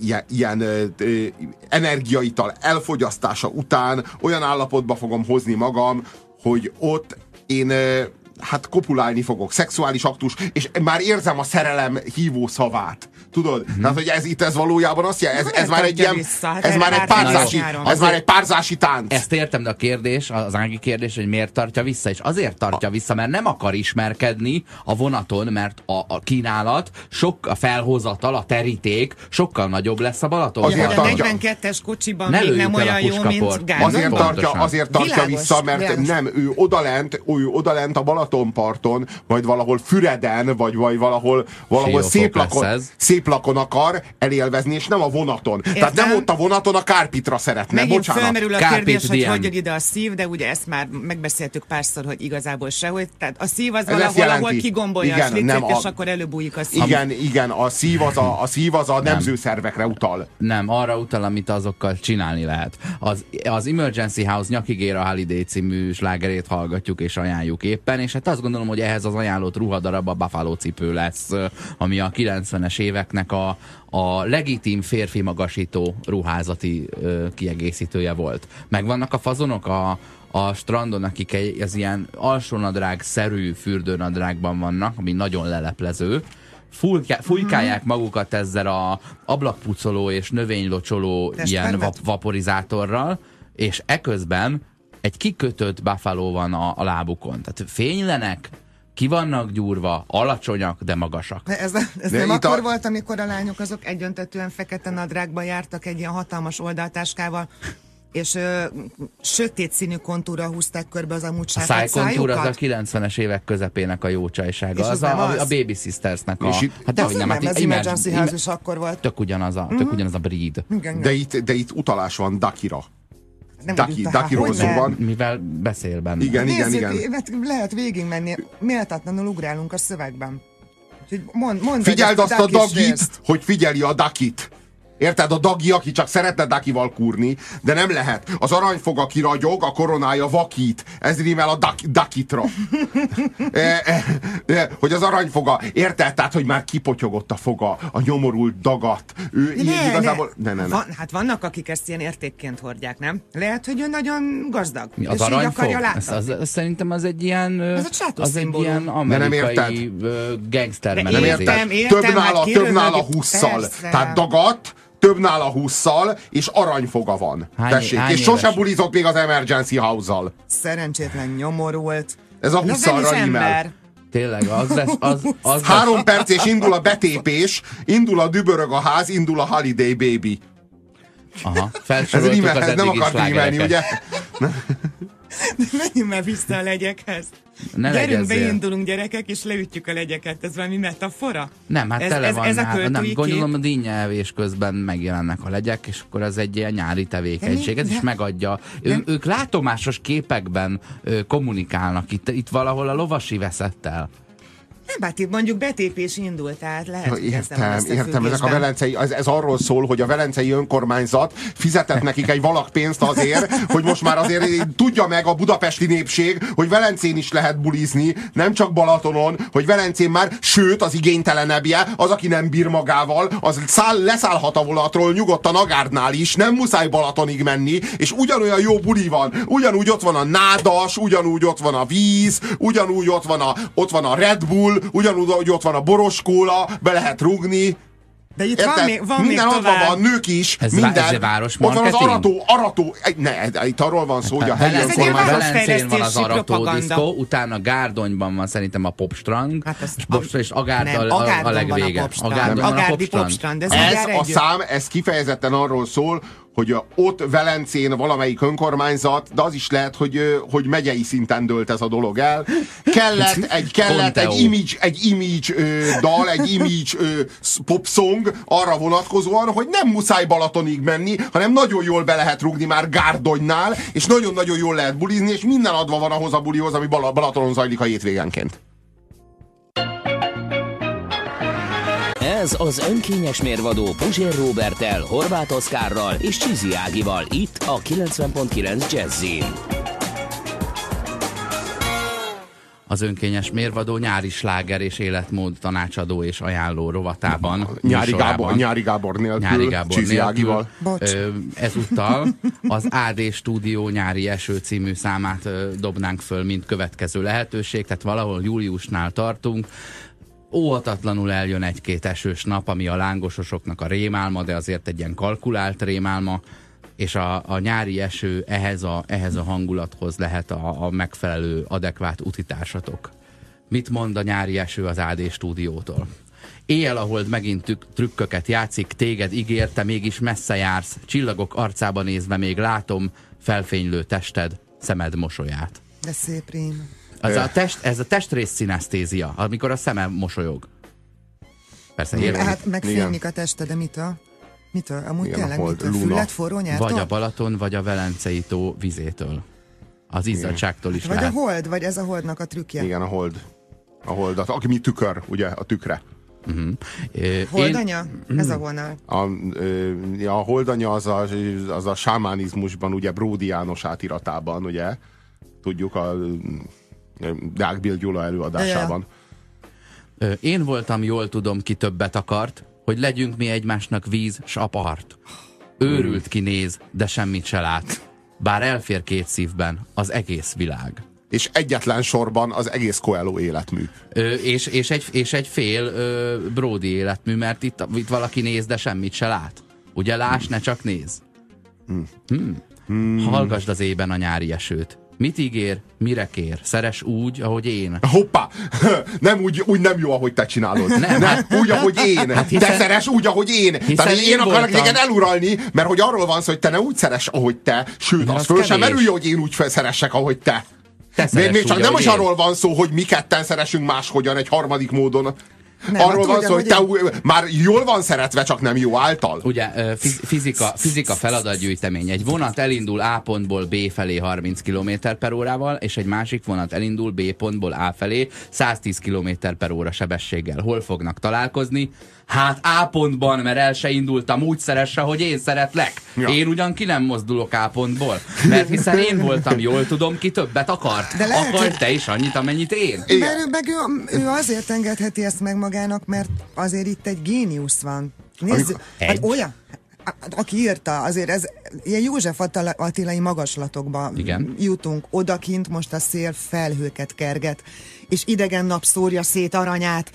ilyen, ilyen ö, ö, energiaital elfogyasztása után olyan állapotba fogom hozni magam, hogy ott én ö, hát kopulálni fogok, szexuális aktus, és már érzem a szerelem hívó szavát. Tudod? Mhm. Tehát, hogy ez itt ez valójában azt jelenti, ez, ez már egy ilyen, ez már egy párzási, ez már egy párzási tánc. Ezt értem, de a kérdés, az Ági kérdés, hogy miért tartja vissza, és azért tartja vissza, mert nem akar ismerkedni a vonaton, mert a, a kínálat, sok a felhozatal, a teríték sokkal nagyobb lesz a Balaton. Azért a tartja- 42-es kocsiban Ne még nem olyan jó, mint Gárdony. Azért tartja, azért tartja Világos, vissza, mert világos. nem, ő odalent, ő odalent a Balatonparton, majd valahol Füreden, vagy, vagy valahol, valahol Siófok szép lakon, ez. szép lakon akar elélvezni, és nem a vonaton. Tehát nem ott a vonaton, a kárpitra szeretne. Megint Bocsánat. felmerül a Carpe kérdés, hogy diem. hogy jön ide a szív, de ugye ezt már megbeszéltük párszor, hogy igazából sehogy. Tehát a szív az Ez valahol, jelenti. ahol kigombolja Igen, a slicit, nem a- és akkor előbújik a szív. Igen, igen, a szív az a, a, szív az a nemzőszervekre utal. Nem, arra utal, amit azokkal csinálni lehet. Az, az Emergency House nyakigér a Holiday című slágerét hallgatjuk és ajánljuk éppen, és hát azt gondolom, hogy ehhez az ajánlott ruhadarab a Buffalo cipő lesz, ami a 90-es éveknek a, a legitim férfi magasító ruházati ö, kiegészítője volt. Megvannak a fazonok a, a strandon, akik egy, az ilyen alsónadrág szerű fürdőnadrágban vannak, ami nagyon leleplező, fújká, fújkálják magukat ezzel a ablakpucoló és növénylocsoló ilyen Testpermet? va- vaporizátorral, és eközben egy kikötött buffalo van a, a lábukon. Tehát fénylenek, ki vannak gyúrva, alacsonyak, de magasak. De ez, ez De nem akkor a- volt, amikor a lányok azok egyöntetően fekete nadrágban jártak egy ilyen hatalmas oldaltáskával, és ö, sötét színű kontúra húzták körbe az amúgy A szájkontúr az a szájukat. 90-es évek közepének a jó csajsága. És Az, az a, az? a Baby Sistersnek a... És itt- hát dehogy Az nem, nem, hát ez Emergency House is akkor volt. Tök ugyanaz a, tök ugyanaz a breed. Igen, De itt, de itt utalás van Dakira. Nem hogy szó ne? van. Mivel beszél benne. Igen, igen, Nézzük, igen. mert lehet végigmenni, méltatlanul ugrálunk a szövegben. Úgyhogy mond, mondd Figyeld azt a Dagit, hogy figyeli a Dakit. Érted? A Dagi, aki csak szeretne Dakival kurni, de nem lehet. Az aranyfoga kiragyog, a koronája vakít. Ez rímel a dak, Dakitra. e, e, e, hogy az aranyfoga, érted? Tehát, hogy már kipotyogott a foga, a nyomorult dagat. Ő Ne, igazából... Ne, ne, ne. Van, hát vannak, akik ezt ilyen értékként hordják, nem? Lehet, hogy ő nagyon gazdag. Az aranyfog? Ez, az, az, szerintem az egy ilyen, Ez egy státusz az egy szimbólum. ilyen amerikai gangster Nem menedzsé. Értem, érted? értem, több hát nála, több kiröhög- nála. Persze. Tehát dagat, több nála hússzal, és aranyfoga van. Hány- Tessék, hány és sose éves? bulizott még az Emergency House-zal. Szerencsétlen nyomorult. Ez a De az hússzalra nem is rímel. ember. Tényleg, az lesz, az, az lesz, Három perc és indul a betépés, indul a dübörög a ház, indul a Holiday Baby. aha, Ez felsoroltuk rímel, az ez nem akart rímelni, slágereket. ugye? Menjünk már vissza a legyekhez. Ne Gyerünk, legyezzél. beindulunk gyerekek, és leütjük a legyeket. Ez valami metafora? Nem, hát ez, tele ez, van ez a nem, kép. gondolom a dínyelvés közben megjelennek a legyek, és akkor az egy ilyen nyári tevékenység. De Ez is de- megadja. Ő, ők látomásos képekben ö, kommunikálnak itt, itt valahol a lovasi veszettel. Nem, hát itt mondjuk betépés indult, tehát lehet, van Értem, értem, ezek a velencei, ez, ez arról szól, hogy a velencei önkormányzat fizetett nekik egy valak pénzt azért, hogy most már azért tudja meg a budapesti népség, hogy Velencén is lehet bulizni, nem csak Balatonon, hogy Velencén már, sőt, az igénytelenebbje, az, aki nem bír magával, az száll, leszállhat a volatról nyugodtan Agárdnál is, nem muszáj Balatonig menni, és ugyanolyan jó buli van, ugyanúgy ott van a nádas, ugyanúgy ott van a víz, ugyanúgy ott van a, ott van a Red Bull, ugyanúgy ott van a boroskóla, be lehet rugni, De itt Érted? van még, van minden még tovább. van, nők is, Ez vá- minden. ez egy város Ott van az arató, arató, ne, itt arról van szó, hogy a helyi Ez egy ilyen önkormányzat... Velencén van az Arató diszkó, utána Gárdonyban van szerintem a Popstrand, Hát és, és Agárd a, a, a legvége. a Agárdi. Popstrand, ez, Ez a szám, ez kifejezetten arról szól, hogy ott Velencén valamelyik önkormányzat, de az is lehet, hogy, hogy megyei szinten dőlt ez a dolog el. Kellett egy, kellett egy image, egy image ö, dal, egy image ö, sz- popsong arra vonatkozóan, hogy nem muszáj Balatonig menni, hanem nagyon jól be lehet rugni már Gárdonynál, és nagyon-nagyon jól lehet bulizni, és minden adva van ahhoz a bulihoz, ami Bala- Balatonon zajlik a hétvégenként. Ez az önkényes mérvadó Puzsér Robertel, Horváth Oszkárral és Csizi Ágival itt a 90.9 Jazzin. Az önkényes mérvadó nyári sláger és életmód tanácsadó és ajánló rovatában. Nyári. Gábor, Nyári Gábor nélkül, Nyári Gábor Csizi nélkül. Ö, ezúttal az AD Stúdió nyári eső című számát ö, dobnánk föl, mint következő lehetőség, tehát valahol júliusnál tartunk. Óhatatlanul eljön egy-két esős nap, ami a lángososoknak a rémálma, de azért egy ilyen kalkulált rémálma, és a, a nyári eső ehhez a, ehhez a hangulathoz lehet a, a megfelelő, adekvát utitársatok. Mit mond a nyári eső az AD stúdiótól? Éjjel, ahol megint tük- trükköket játszik, téged ígérte, mégis messze jársz, csillagok arcába nézve még látom felfénylő tested, szemed mosolyát. De szép rím. Az a test, ez a testrész szinesztézia, amikor a szeme mosolyog. Persze, értem. Hát meg Igen. fénylik a teste, de mitől? Mitől? Amúgy Igen, tényleg mitől? Luna. Füllet forró nyártól? Vagy a Balaton, vagy a Velencei tó vizétől. Az izzadságtól is Vagy a lehet. hold, vagy ez a holdnak a trükkje. Igen, a hold. A hold, az, aki mi tükör, ugye, a tükre. Ö, Holdanya? Ez a honal. A, ö, ja, a holdanya az a, az a sámánizmusban, ugye Bródi János átiratában, ugye, tudjuk a Bill Gyula előadásában. Ö, Én voltam, jól tudom, ki többet akart, hogy legyünk mi egymásnak víz s apart. Őrült kinéz, de semmit se lát. Bár elfér két szívben az egész világ. és egyetlen sorban az egész Coelho életmű. Ö, és, és, egy, és egy fél ö, Brody életmű, mert itt, itt valaki néz, de semmit se lát. Ugye láss, ne csak néz. Hmm. Hallgasd az ében a nyári esőt. Mit ígér, mire kér? Szeres úgy, ahogy én. Hoppá! Nem úgy, úgy nem jó, ahogy te csinálod. Nem, Nem, hát- úgy, ahogy én. Hát hiszen- te szeres úgy, ahogy én. Tehát én, én akarok téged eluralni, mert hogy arról van szó, hogy te ne úgy szeres, ahogy te. Sőt, az az föl sem merülj, hogy én úgy szeressek, ahogy te. Te Még, még úgy, csak nem ahogy is arról van szó, hogy mi ketten szeressünk máshogyan egy harmadik módon. Nem, arról hát van szó, hogy te új- már jól van szeretve, csak nem jó által. Ugye fizika, fizika feladatgyűjtemény. Egy vonat elindul A pontból B felé 30 km per órával, és egy másik vonat elindul B pontból A felé 110 km per óra sebességgel. Hol fognak találkozni? Hát A pontban, mert el se indultam úgy szeresse, hogy én szeretlek. Ja. Én ugyan ki nem mozdulok A pontból, mert hiszen én voltam, jól tudom, ki többet akart. De lehet, Akar te is annyit, amennyit én. Igen. Mert ő, meg ő, ő azért engedheti ezt meg magának, mert azért itt egy géniusz van. Nézd, Amikor- hát Egy? olyan, hát aki írta, azért ez ilyen József Attila- Attilai magaslatokba Igen. jutunk. Odakint most a szél felhőket kerget, és idegen nap szórja szét aranyát.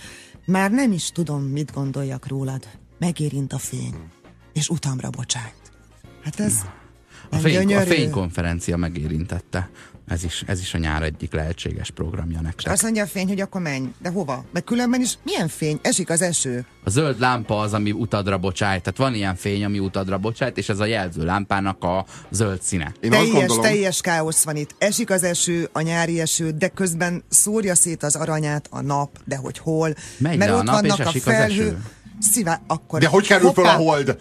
Már nem is tudom, mit gondoljak rólad. Megérint a fény, és utamra bocsájt. Hát ez A, fény, a fénykonferencia megérintette. Ez is, ez is a nyár egyik lehetséges programja nektek. Azt mondja a fény, hogy akkor menj. De hova? Meg különben is milyen fény? Esik az eső. A zöld lámpa az, ami utadra bocsájt. Tehát van ilyen fény, ami utadra bocsájt, és ez a jelző lámpának a zöld színe. Én teljes, gondolom, teljes káosz van itt. Esik az eső, a nyári eső, de közben szórja szét az aranyát a nap, de hogy hol. Megy mert le a ott nap, és vannak a esik az felhő. eső. Szivá, akkor de hogy kerül föl a hoppá,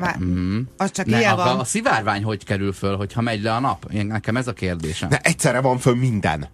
hold? Vá, az csak Ne, ilyen a, van. a szivárvány hogy kerül föl, hogyha megy le a nap? Én, nekem ez a kérdésem. De egyszerre van föl minden.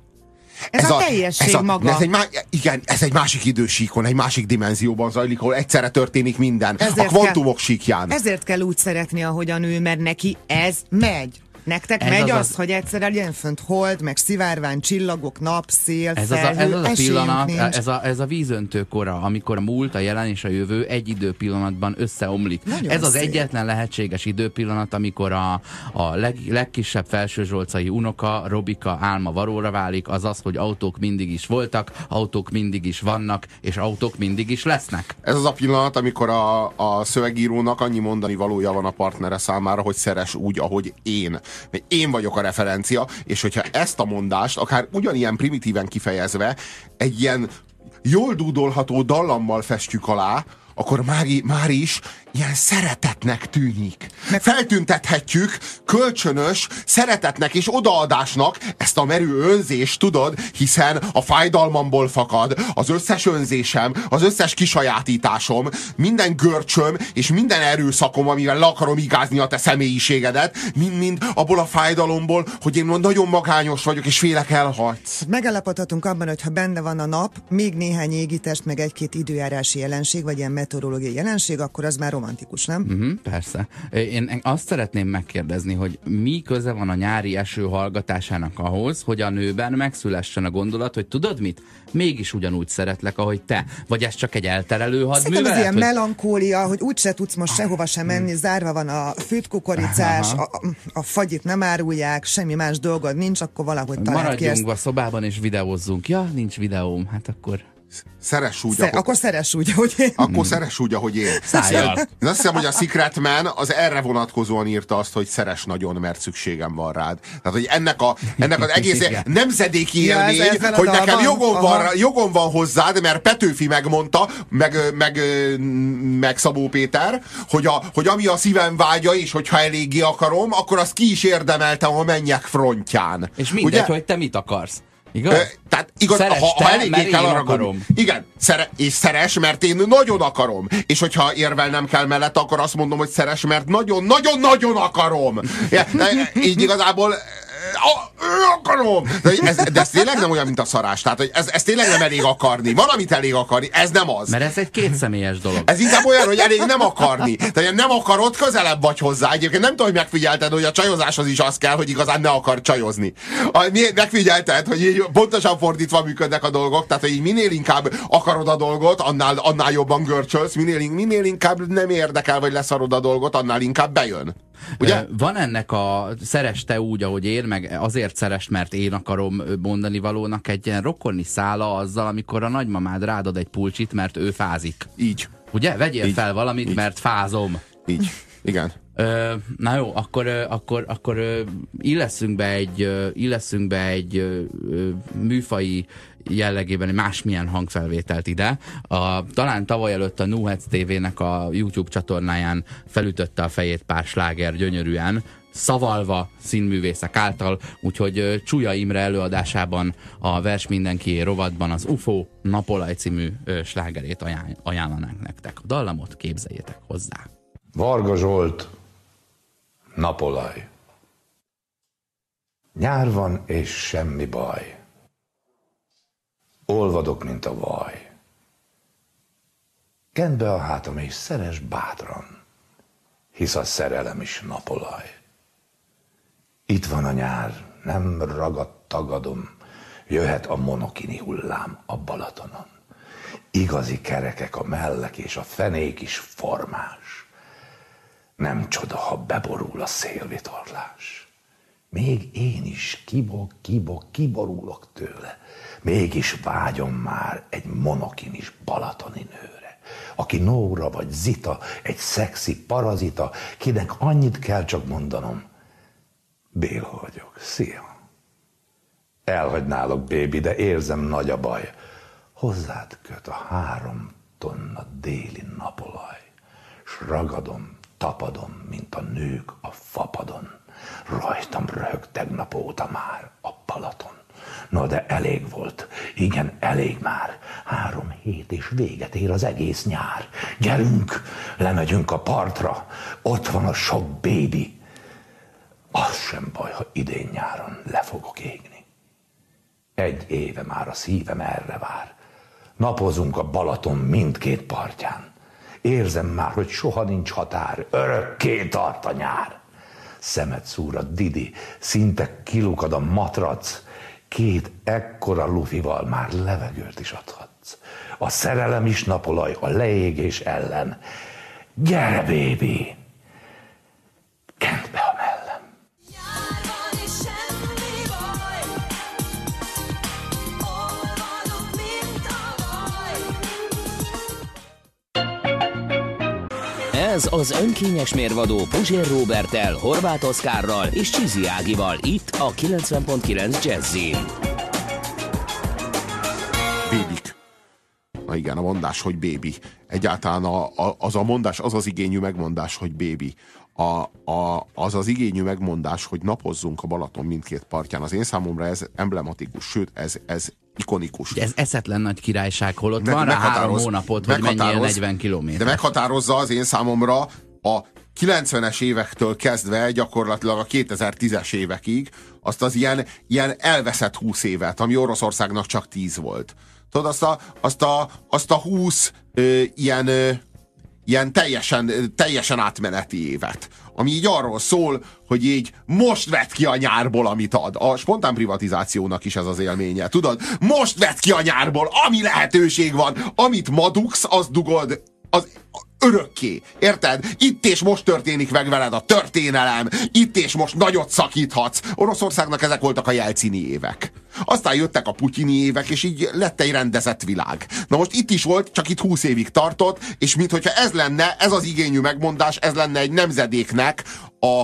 Ez, a, teljesség ez a, maga. Ez egy, má- igen, ez egy másik idősíkon, egy másik dimenzióban zajlik, ahol egyszerre történik minden. a kvantumok kell, síkján. Ezért kell úgy szeretni, ahogy a nő, mert neki ez megy. Nektek Ez megy az az, az- hogy egyszer legyen fönt hold, meg szivárvány, csillagok, nap, szél, Ez az, a, felhő, ez az a pillanat, nincs. ez a, ez a vízöntő kora, amikor a múlt, a jelen és a jövő egy időpillanatban összeomlik. Nagyon ez az szép. egyetlen lehetséges időpillanat, amikor a, a leg, legkisebb felsőzsolcai unoka, Robika álma valóra válik, az az, hogy autók mindig is voltak, autók mindig is vannak, és autók mindig is lesznek. Ez az a pillanat, amikor a, a szövegírónak annyi mondani valója van a partnere számára, hogy szeres úgy, ahogy én. Én vagyok a referencia, és hogyha ezt a mondást, akár ugyanilyen primitíven kifejezve, egy ilyen jól dúdolható dallammal festjük alá, akkor már, már is ilyen szeretetnek tűnik. Feltüntethetjük kölcsönös szeretetnek és odaadásnak ezt a merő önzést, tudod, hiszen a fájdalmamból fakad az összes önzésem, az összes kisajátításom, minden görcsöm és minden erőszakom, amivel le akarom igázni a te személyiségedet, mind-mind abból a fájdalomból, hogy én nagyon magányos vagyok, és félek elhagysz. Megállapodhatunk abban, hogy ha benne van a nap, még néhány égitest, meg egy-két időjárási jelenség, vagy ilyen meteorológiai jelenség, akkor az már romantikus, nem? Mm. Mhm, persze. Én azt szeretném megkérdezni, hogy mi köze van a nyári eső hallgatásának ahhoz, hogy a nőben megszülessen a gondolat, hogy tudod mit? Mégis ugyanúgy szeretlek, ahogy te. Vagy ez csak egy elterelő Szerintem ez hadművelet? ilyen hogy- melankólia, hogy úgyse tudsz most sehova sem menni, zárva van a kukoricás, a, a, fagyit nem árulják, semmi más dolgod nincs, akkor valahogy találd ki ezt. Maradjunk a szobában és videózzunk. Ja, nincs videóm, hát akkor Szeress úgy, Sze- ahogy... akkor szeress úgy, hogy én. Akkor szeress úgy, ahogy én. Szájjal. Én azt hiszem, hogy a Secret Man az erre vonatkozóan írta azt, hogy szeres nagyon, mert szükségem van rád. Tehát, hogy ennek, a, ennek az egész nemzedéki Ja, ez élmény, ezzel a hogy nekem dalban? jogom Aha. van, jogom van hozzád, mert Petőfi megmondta, meg, meg, meg Szabó Péter, hogy, a, hogy ami a szívem vágya, és hogyha eléggé akarom, akkor azt ki is érdemeltem a mennyek frontján. És mindegy, Ugye? hogy te mit akarsz. Igaz? Ö, tehát igaz, Szeress ha, ha te, eléggé mert kell arra akarom. Igen, szere, és szeres, mert én nagyon akarom. És hogyha érvelnem kell mellett, akkor azt mondom, hogy szeres, mert nagyon-nagyon-nagyon akarom. Ja, e, Így igazából a, ő akarom! De ez, de ez tényleg nem olyan, mint a szarás. Tehát, hogy ez, ez tényleg nem elég akarni. Valamit elég akarni, ez nem az. Mert ez egy kétszemélyes dolog. Ez inkább olyan, hogy elég nem akarni. Tehát nem akarod, közelebb vagy hozzá. Egyébként nem tudom, hogy megfigyelted, hogy a csajozáshoz is az kell, hogy igazán ne akar csajozni. A, megfigyelted, hogy így pontosan fordítva működnek a dolgok, tehát hogy így minél inkább akarod a dolgot, annál, annál jobban görcsölsz, minél, in- minél inkább nem érdekel, vagy leszarod a dolgot, annál inkább bejön. Ugye? Van ennek a szeres te úgy, ahogy én, meg azért szeres, mert én akarom mondani valónak egy ilyen rokoni szála azzal, amikor a nagymamád rádad egy pulcsit, mert ő fázik. Így. Ugye? Vegyél Így. fel valamit, Így. mert fázom. Így. Igen. Na jó, akkor, akkor, akkor illeszünk be egy, illeszünk be egy műfai jellegében egy másmilyen hangfelvételt ide. A, talán tavaly előtt a Nuhetz TV-nek a YouTube csatornáján felütötte a fejét pár sláger gyönyörűen, szavalva színművészek által, úgyhogy Csúlya Imre előadásában a Vers Mindenki rovatban az UFO Napolaj című slágerét ajánl- ajánlanánk nektek. A dallamot képzeljétek hozzá. Varga Zsolt, napolaj. Nyár van és semmi baj. Olvadok, mint a vaj. Kend be a hátam és szeres bátran, hisz a szerelem is napolaj. Itt van a nyár, nem ragad tagadom, jöhet a monokini hullám a Balatonon. Igazi kerekek a mellek és a fenék is formás. Nem csoda, ha beborul a szélvitorlás. Még én is kibok, kibok, kiborulok tőle. Mégis vágyom már egy monokinis balatoni nőre, aki Nóra vagy Zita, egy szexi parazita, kinek annyit kell csak mondanom. Béla vagyok, szia. Elhagynálok, bébi, de érzem nagy a baj. Hozzád köt a három tonna déli napolaj, s ragadom, tapadom, mint a nők a fapadon. Rajtam röhög tegnap óta már a Balaton. No, de elég volt. Igen, elég már. Három hét és véget ér az egész nyár. Gyerünk, lemegyünk a partra. Ott van a sok bébi. Az sem baj, ha idén nyáron le fogok égni. Egy éve már a szívem erre vár. Napozunk a Balaton mindkét partján. Érzem már, hogy soha nincs határ, örökké tart a nyár. Szemet szúr a Didi, szinte kilukad a matrac, két ekkora lufival már levegőt is adhatsz. A szerelem is napolaj a leégés ellen. Gyere, bébi! Kent be Ez az önkényes mérvadó Puzsér Robertel, Horváth Oszkárral és Csizi Ágival itt a 90.9 Jazzin. Bébik. Na igen, a mondás, hogy bébi. Egyáltalán a, a, az a mondás, az az igényű megmondás, hogy bébi. A, a, az az igényű megmondás, hogy napozzunk a Balaton mindkét partján. Az én számomra ez emblematikus, sőt, ez, ez ikonikus. Ez eszetlen nagy királyság, holott Meg- van rá három hónapot, hogy menjél meghatároz- 40 De kilométer. meghatározza az én számomra a 90-es évektől kezdve gyakorlatilag a 2010-es évekig azt az ilyen, ilyen elveszett 20 évet, ami Oroszországnak csak 10 volt. Tudod, azt a, azt a, azt a 20 ö, ilyen, ö, ilyen teljesen, teljesen átmeneti évet, ami így arról szól, hogy így most vett ki a nyárból, amit ad. A spontán privatizációnak is ez az élménye. Tudod, most vett ki a nyárból, ami lehetőség van, amit madugsz, az dugod az örökké. Érted? Itt és most történik meg veled a történelem. Itt és most nagyot szakíthatsz. Oroszországnak ezek voltak a jelcini évek. Aztán jöttek a putyini évek, és így lett egy rendezett világ. Na most itt is volt, csak itt 20 évig tartott, és minthogyha ez lenne, ez az igényű megmondás, ez lenne egy nemzedéknek a,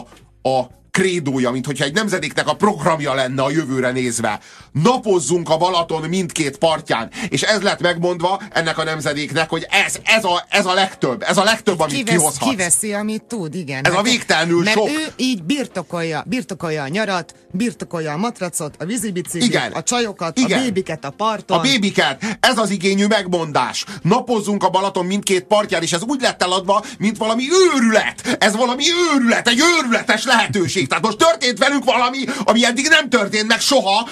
a krédója, mint hogyha egy nemzedéknek a programja lenne a jövőre nézve. Napozzunk a Balaton mindkét partján. És ez lett megmondva ennek a nemzedéknek, hogy ez, ez, a, ez a legtöbb, ez a legtöbb, amit Kivesz, kihozhatsz. kiveszi, amit tud, igen. Ez a Mert- végtelenül mert sok. ő így birtokolja, birtokolja a nyarat, birtokolja a matracot, a vízibiciklit, Igen. a csajokat, Igen. a bébiket a parton. A bébiket, ez az igényű megmondás. Napozzunk a Balaton mindkét partján, és ez úgy lett eladva, mint valami őrület. Ez valami őrület, egy őrületes lehetőség. Tehát most történt velünk valami, ami eddig nem történt meg soha.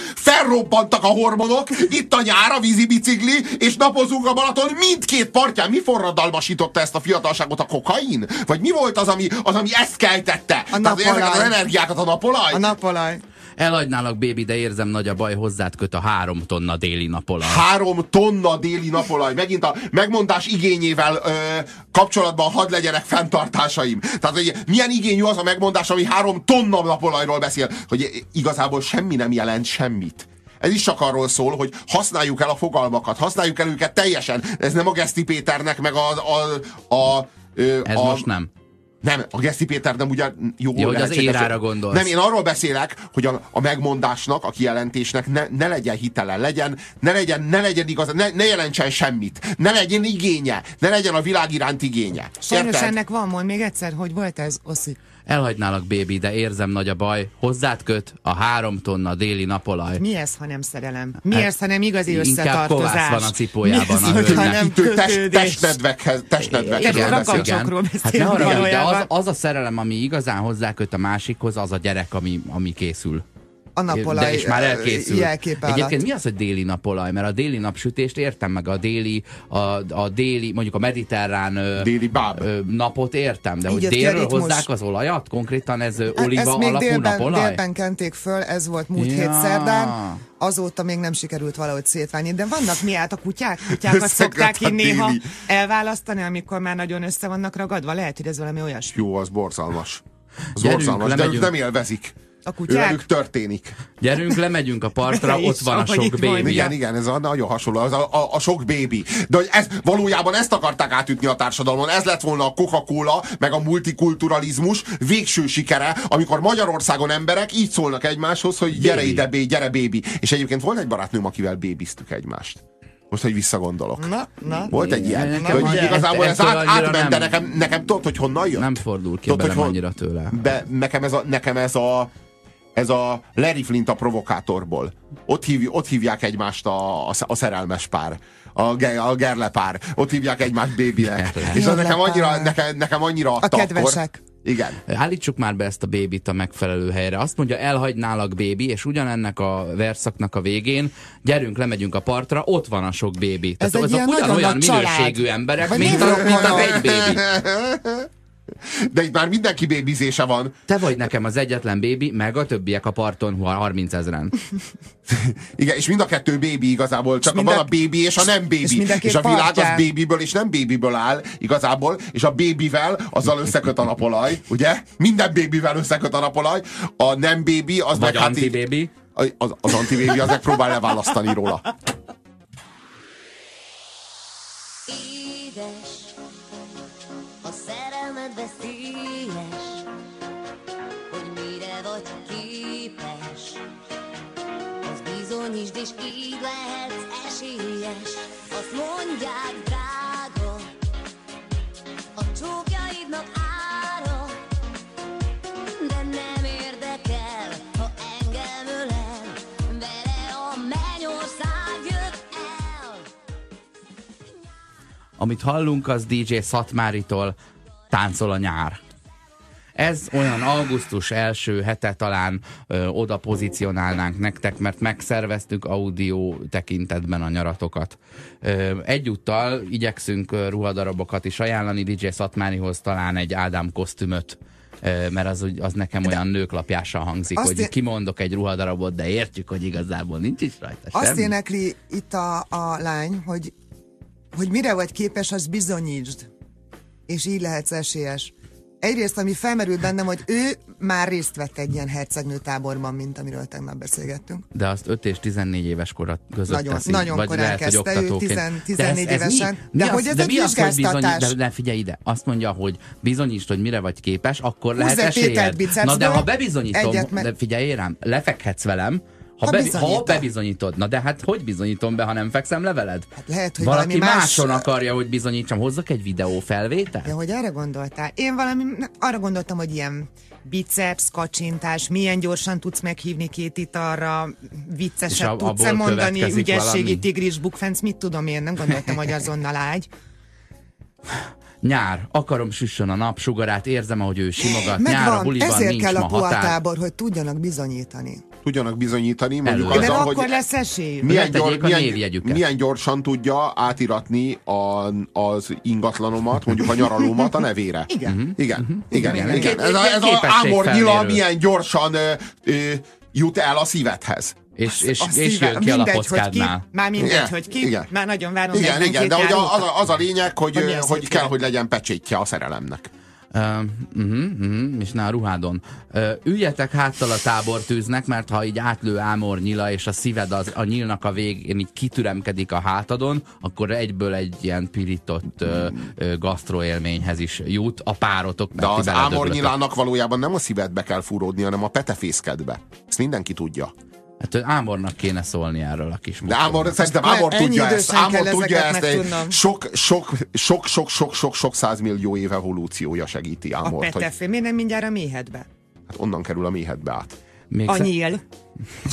Felrobbantak a hormonok, itt a nyár, a vízibicikli, és napozzunk a Balaton mindkét partján. Mi forradalmasította ezt a fiatalságot? A kokain? Vagy mi volt az, ami, az, ami ezt keltette? A Tehát ezeket az energiákat a napolaj? A napolaj. Elhagynálak, bébi, de érzem nagy a baj, hozzád köt a három tonna déli napolaj. Három tonna déli napolaj. Megint a megmondás igényével ö, kapcsolatban hadd legyenek fenntartásaim. Tehát, hogy milyen igényű az a megmondás, ami három tonna napolajról beszél, hogy igazából semmi nem jelent semmit. Ez is csak arról szól, hogy használjuk el a fogalmakat, használjuk el őket teljesen. Ez nem a Geszti Péternek, meg a... a, a ö, Ez a, most nem. Nem, a Geszti Péter nem ugyan jó, Jó, hogy az érára gondolsz. Nem, én arról beszélek, hogy a, a megmondásnak, a kijelentésnek ne, ne legyen hitele, legyen, ne legyen, ne legyen igaz, ne, ne jelentsen semmit, ne legyen igénye, ne legyen a világ iránt igénye. Sajnos Érted? ennek van mond még egyszer, hogy volt ez, Oszi? Elhagynálak, bébi, de érzem nagy a baj, hozzád köt a három tonna déli napolaj. Mi ez, ha nem szerelem? Mi Hát, ez, ha nem igazi inkább összetartozás? kovász van a cipójában Mi ez, a hölgynek. nem Itt ő test, testnedvekhez, testnedvekhez Igen, ragabcsokról Hát ne haragudj, de az, az a szerelem, ami igazán hozzáköt a másikhoz, az a gyerek, ami, ami készül. A napolaj De és már ö, elkészül. jelképe Egyébként alatt. mi az, hogy déli napolaj? Mert a déli napsütést értem meg, a déli, a, a déli, mondjuk a mediterrán Déli báb. napot értem, de Így hogy délről ritmus. hozzák az olajat? Konkrétan ez Hát oliva Ezt még alapú délben, napolaj? délben kenték föl, ez volt múlt Ja. hét szerdán. Azóta még nem sikerült valahogy szétválni. De vannak mi át a kutyák? Kutyákat szokták így néha elválasztani, amikor már nagyon össze vannak ragadva. Lehet, hogy ez valami olyasmi. Jó, az borzalmas. Az Gyerünk, borzalmas, de ők nem élvezik. A kutyák? Ővelük történik. Gyerünk, lemegyünk a partra, ott van a sok bébi. Igen, igen, ez a nagyon hasonló, az a, a, a sok bébi. De hogy ez, valójában ezt akarták átütni a társadalmon, ez lett volna a Coca-Cola, meg a multikulturalizmus végső sikere, amikor Magyarországon emberek így szólnak egymáshoz, hogy gyere Bébi. ide, bé, gyere bébi. És egyébként volt egy barátnőm, akivel bébiztük egymást. Most, hogy visszagondolok. Na, na. Volt egy ilyen. Nekem hogy ugye- igazából ez át, átment, de nem- nekem, nekem tudod, hogy honnan jött? Nem fordul ki Tudod, hogy hol- annyira tőle. Be, nekem ez a, nekem ez a ez a Larry Flint a provokátorból. Ott, hív, ott hívják egymást a, a, a szerelmes pár. A, ge- a gerle pár. Ott hívják egymást bébinek. És az nekem annyira, nekem, nekem annyira adta kedvesek. Akkor. Igen. Állítsuk már be ezt a bébit a megfelelő helyre. Azt mondja, elhagynálak bébi, és ugyanennek a verszaknak a végén, gyerünk, lemegyünk a partra, ott van a sok bébi. Ez Tehát egy azok ugyanolyan minőségű emberek, Vagy mint, mi a, mint az egy bébi. De itt már mindenki bébizése van. Te vagy nekem az egyetlen bébi, meg a többiek a parton 30 ezeren. Igen, és mind a kettő bébi igazából, csak mind van a- bébi és a nem bébi. és És, a világ az partján. bébiből és nem bébiből áll igazából, és a bébivel azzal összeköt a napolaj, ugye? Minden bébivel összeköt a napolaj, a nem bébi az Vagy meg hát így- antibébi. az, az antibébi az megpróbál leválasztani róla. Édes, a szerelmed veszélyes, hogy mire vagy képes. Az bizonyítsd, és így lehetsz esélyes. Azt mondják, drága, a csókjaidnak ára, de nem érdekel, ha engem ölel, vele a mennyország jött el. Amit hallunk, az DJ Szatmáritól táncol a nyár. Ez olyan augusztus első hete talán ö, oda pozícionálnánk nektek, mert megszerveztük audio tekintetben a nyaratokat. Ö, egyúttal igyekszünk ruhadarabokat is ajánlani DJ Szatmárihoz talán egy Ádám kosztümöt, mert az, az nekem olyan nőklapjással hangzik, azt hogy én- kimondok egy ruhadarabot, de értjük, hogy igazából nincs is rajta Azt semmi. énekli itt a, a lány, hogy, hogy mire vagy képes, az bizonyítsd. És így lehetsz esélyes. Egyrészt, ami felmerült bennem, hogy ő már részt vett egy ilyen hercegnő táborban, mint amiről tegnap beszélgettünk. De azt 5 és 14 éves kora között Nagyon- teszi. nagyon vagy korán lehet, kezdte, ő oktatóként. 10 De ez- 14 ez mi? évesen. Mi De az- hogy ez de egy mi az, hogy bizonyít- De, de figyelj ide, azt mondja, hogy bizonyítsd, hogy mire vagy képes, akkor Húzz lehet esélyed. Na de ha bebizonyítom, de figyelj rám, lefekhetsz velem, ha, Ha be, ha bizonyítod. bebizonyítod, na de hát hogy bizonyítom be, ha nem fekszem le veled? Hát lehet, hogy Valaki valami más- máson akarja, hogy bizonyítsam. Hozzak egy videó felvétel? Ja, hogy erre gondoltál? Én valami, arra gondoltam, hogy ilyen biceps, kacsintás, milyen gyorsan tudsz meghívni két italra, vicceset tudsz-e mondani, ügyességi valami? tigris, bukfenc, mit tudom én, nem gondoltam, hogy azonnal ágy. Nyár, akarom süssön a nap sugarát, érzem, ahogy ő simogat. Nyár a Megvan, buliban ezért nincs kell a határ. puatábor, hogy tudjanak bizonyítani. Tudjanak bizonyítani, mondjuk. De azzal, akkor hogy lesz esélyük. milyen, gyor, milyen, milyen gyorsan tudja átiratni a, az ingatlanomat, mondjuk a nyaralómat a nevére. Igen. Igen, igen, igen. igen. igen. Ez a, ez a Képességfelmérő. ámor nyila milyen gyorsan ö, ö, jut el a szívedhez. És, és, A és jön ki a mindegy, ki, lapockádnál. már mindegy, Igen, hogy ki, igen. már nagyon várom. Igen, 42 igen, de a, az, a, az a lényeg, hogy, Hogy az, hogy kell, hogy legyen pecsétje a szerelemnek. Uh, uh-huh, uh-huh, és ne a ruhádon. Uh, üljetek háttal a tábortűznek, mert ha így átlő ámor nyila, és a szíved az, a nyílnak a végén így kitüremkedik a hátadon, akkor egyből egy ilyen pirított uh, uh, gasztroélményhez is jut a párotok. De az beledöglötök. ámornyilának valójában nem a szívedbe kell fúródni, hanem a petefészkedbe. Ezt mindenki tudja. Hát Ámornak kéne szólni erről a kis De Ámor, szerintem Ámor tudja ezt. Ámor tudja ezt. Egy sok, sok, sok, sok, sok, sok, sok százmillió év evolúciója segíti A Ámort, hogy petefé, miért nem mindjárt a méhedbe? hát onnan kerül a méhedbe át. Még A nyíl.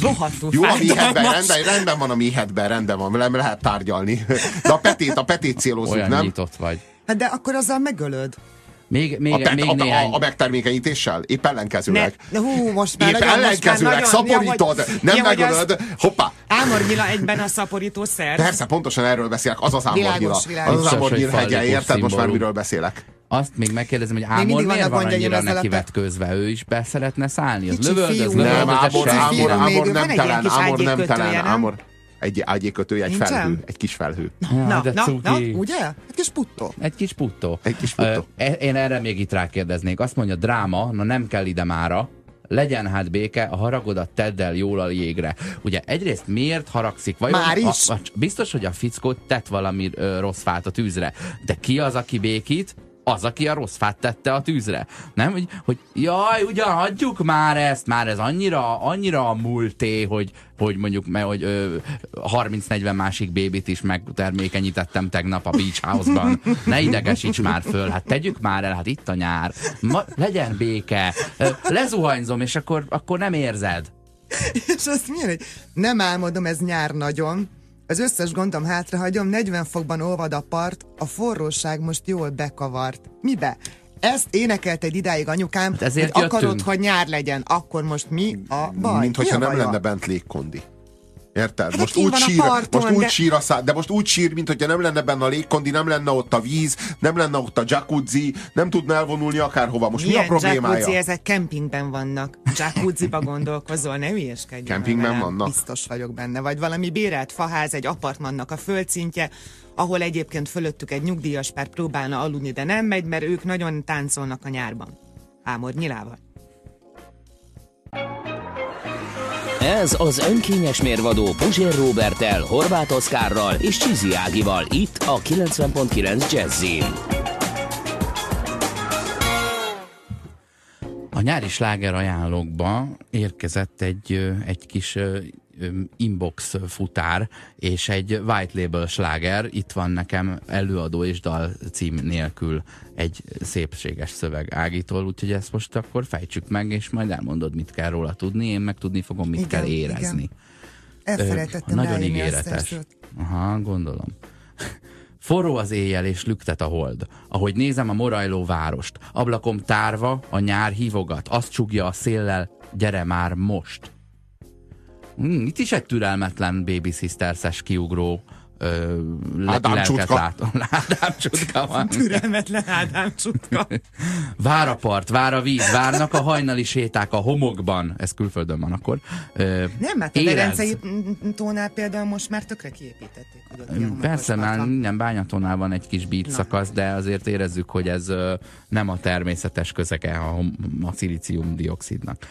Rohadtul Jó, a méhedben, rendben, rendben van a méhedben, rendben van, nem lehet tárgyalni. De a petét, a petét célozzuk, olyan nem? nyitott vagy. Hát de akkor azzal megölöd. Még, még, A, pet, még a, néhány... a, a megtermékenyítéssel? Épp Ne, ellenkezőleg. de hú, most már Épp nagyon, most már ellenkezőleg, nagyon, szaporítod, ja, hogy- nem ja, megölöd. az Hoppá! Ámornyila egyben a szaporító szer. Persze, pontosan erről beszélek, az az ámornyila. világos. Az az ámornyil hegye, érted? Most már miről beszélek. Azt még megkérdezem, hogy Ámor miért van annyira ezzel a neki te- vetközve? Ő is be szeretne szállni? Az Kicsi lövöldöz, fiú. Nem, lövöldöz, Ámor, Ámor, nem. még Ámor nem Ámor nem? Ámor. Egy ágyékötő, egy Nincsen? felhő, egy kis felhő. Na, de na, cuki. na, ugye? Egy kis puttó. Egy kis puttó. Egy kis puttó. Ö, e- én erre még itt rákérdeznék. Azt mondja, dráma, na nem kell ide mára, legyen hát béke, a haragodat tedd el jól a jégre. Ugye egyrészt miért haragszik? Vajon Már is? A, a, biztos, hogy a fickó tett valami ö, rossz fát a tűzre. De ki az, aki békít? Az, aki a rossz fát tette a tűzre. Nem, hogy, hogy jaj, ugyan hagyjuk már ezt, már ez annyira, annyira a múlté, hogy, hogy mondjuk, mert, hogy ö, 30-40 másik bébit is megtermékenyítettem tegnap a Beach House-ban. Ne idegesíts már föl, hát tegyük már el, hát itt a nyár. Ma, legyen béke. Ö, Lezuhanyzom, és akkor, akkor nem érzed. És azt milyen, hogy nem álmodom, ez nyár nagyon. Az összes gondom hátrahagyom, 40 fokban olvad a part, a forróság most jól bekavart. Mibe? Ezt énekelt egy idáig anyukám, Hát ezért hogy akarod, jöttünk. hogy nyár legyen. Akkor most mi a baj? Mint hogyha nem lenne bent légkondi. Érted? Hát Most úgy, sír, parton, most úgy de- sír a szá, de most úgy sír, mint hogyha nem lenne benne a légkondi, nem lenne ott a víz, nem lenne ott a jacuzzi, nem tudna elvonulni akárhova. Most Milyen mi a problémája? jacuzzi, ezek kempingben vannak. Jacuzziba gondolkozol, ne hülyeskedj. Kempingben vannak? Biztos vagyok benne. Vagy valami bérelt faház, egy apartmannak a földszintje, ahol egyébként fölöttük egy nyugdíjas pár próbálna aludni, de nem megy, mert ők nagyon táncolnak a nyárban. Ámor nyilával. Ez az önkényes mérvadó Puzsér Robertel, Horváth Oszkárral és Csizi Ágival itt a 90.9 Jazzin. A nyári sláger ajánlókba érkezett egy, egy kis inbox futár és egy white label sláger. Itt van nekem előadó és dal cím nélkül egy szépséges szöveg Ágitól, úgyhogy ezt most akkor fejtsük meg, és majd elmondod, mit kell róla tudni, én meg tudni fogom, mit Igen, kell érezni. igen. Elfelejtettem Nagyon ígéretes. Aha, gondolom. Forró az éjjel és lüktet a hold. Ahogy nézem a morajló várost, ablakom tárva, a nyár hívogat, azt csugja a széllel, gyere már most. Hmm, itt is egy türelmetlen Baby Sisters-es kiugró ö, Ádám csutka. látom. Ádám csutka van. Türelmetlen Ádám csutka. Vár a part, vár a víz, várnak a hajnali séták a homokban. Ez külföldön van akkor. Ö, Nem, hát a érezd. Verencei tónál például most már tökre kiépítették. Homokos Persze, már minden bányatónál van egy kis beat szakasz, de azért érezzük, hogy ez ö, nem a természetes közege a, a szilícium-dioxidnak. Ö,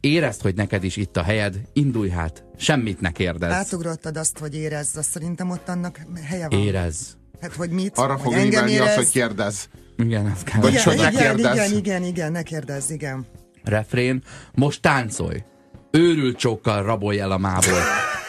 Érezd, hogy neked is itt a helyed, indulj hát, semmit ne kérdezz. Átugrottad azt, hogy érezd, azt szerintem ott annak helye van. Érezz. Hát, hogy mit? Arra hogy fog engem rímelni az, érez. hogy kérdez. Igen, ez kell. Vagy Igen, hogy ne igen, kérdezz. igen, igen, igen, ne kérdezz, igen. Refrén, most táncolj. Őrült csókkal rabolj el a mából.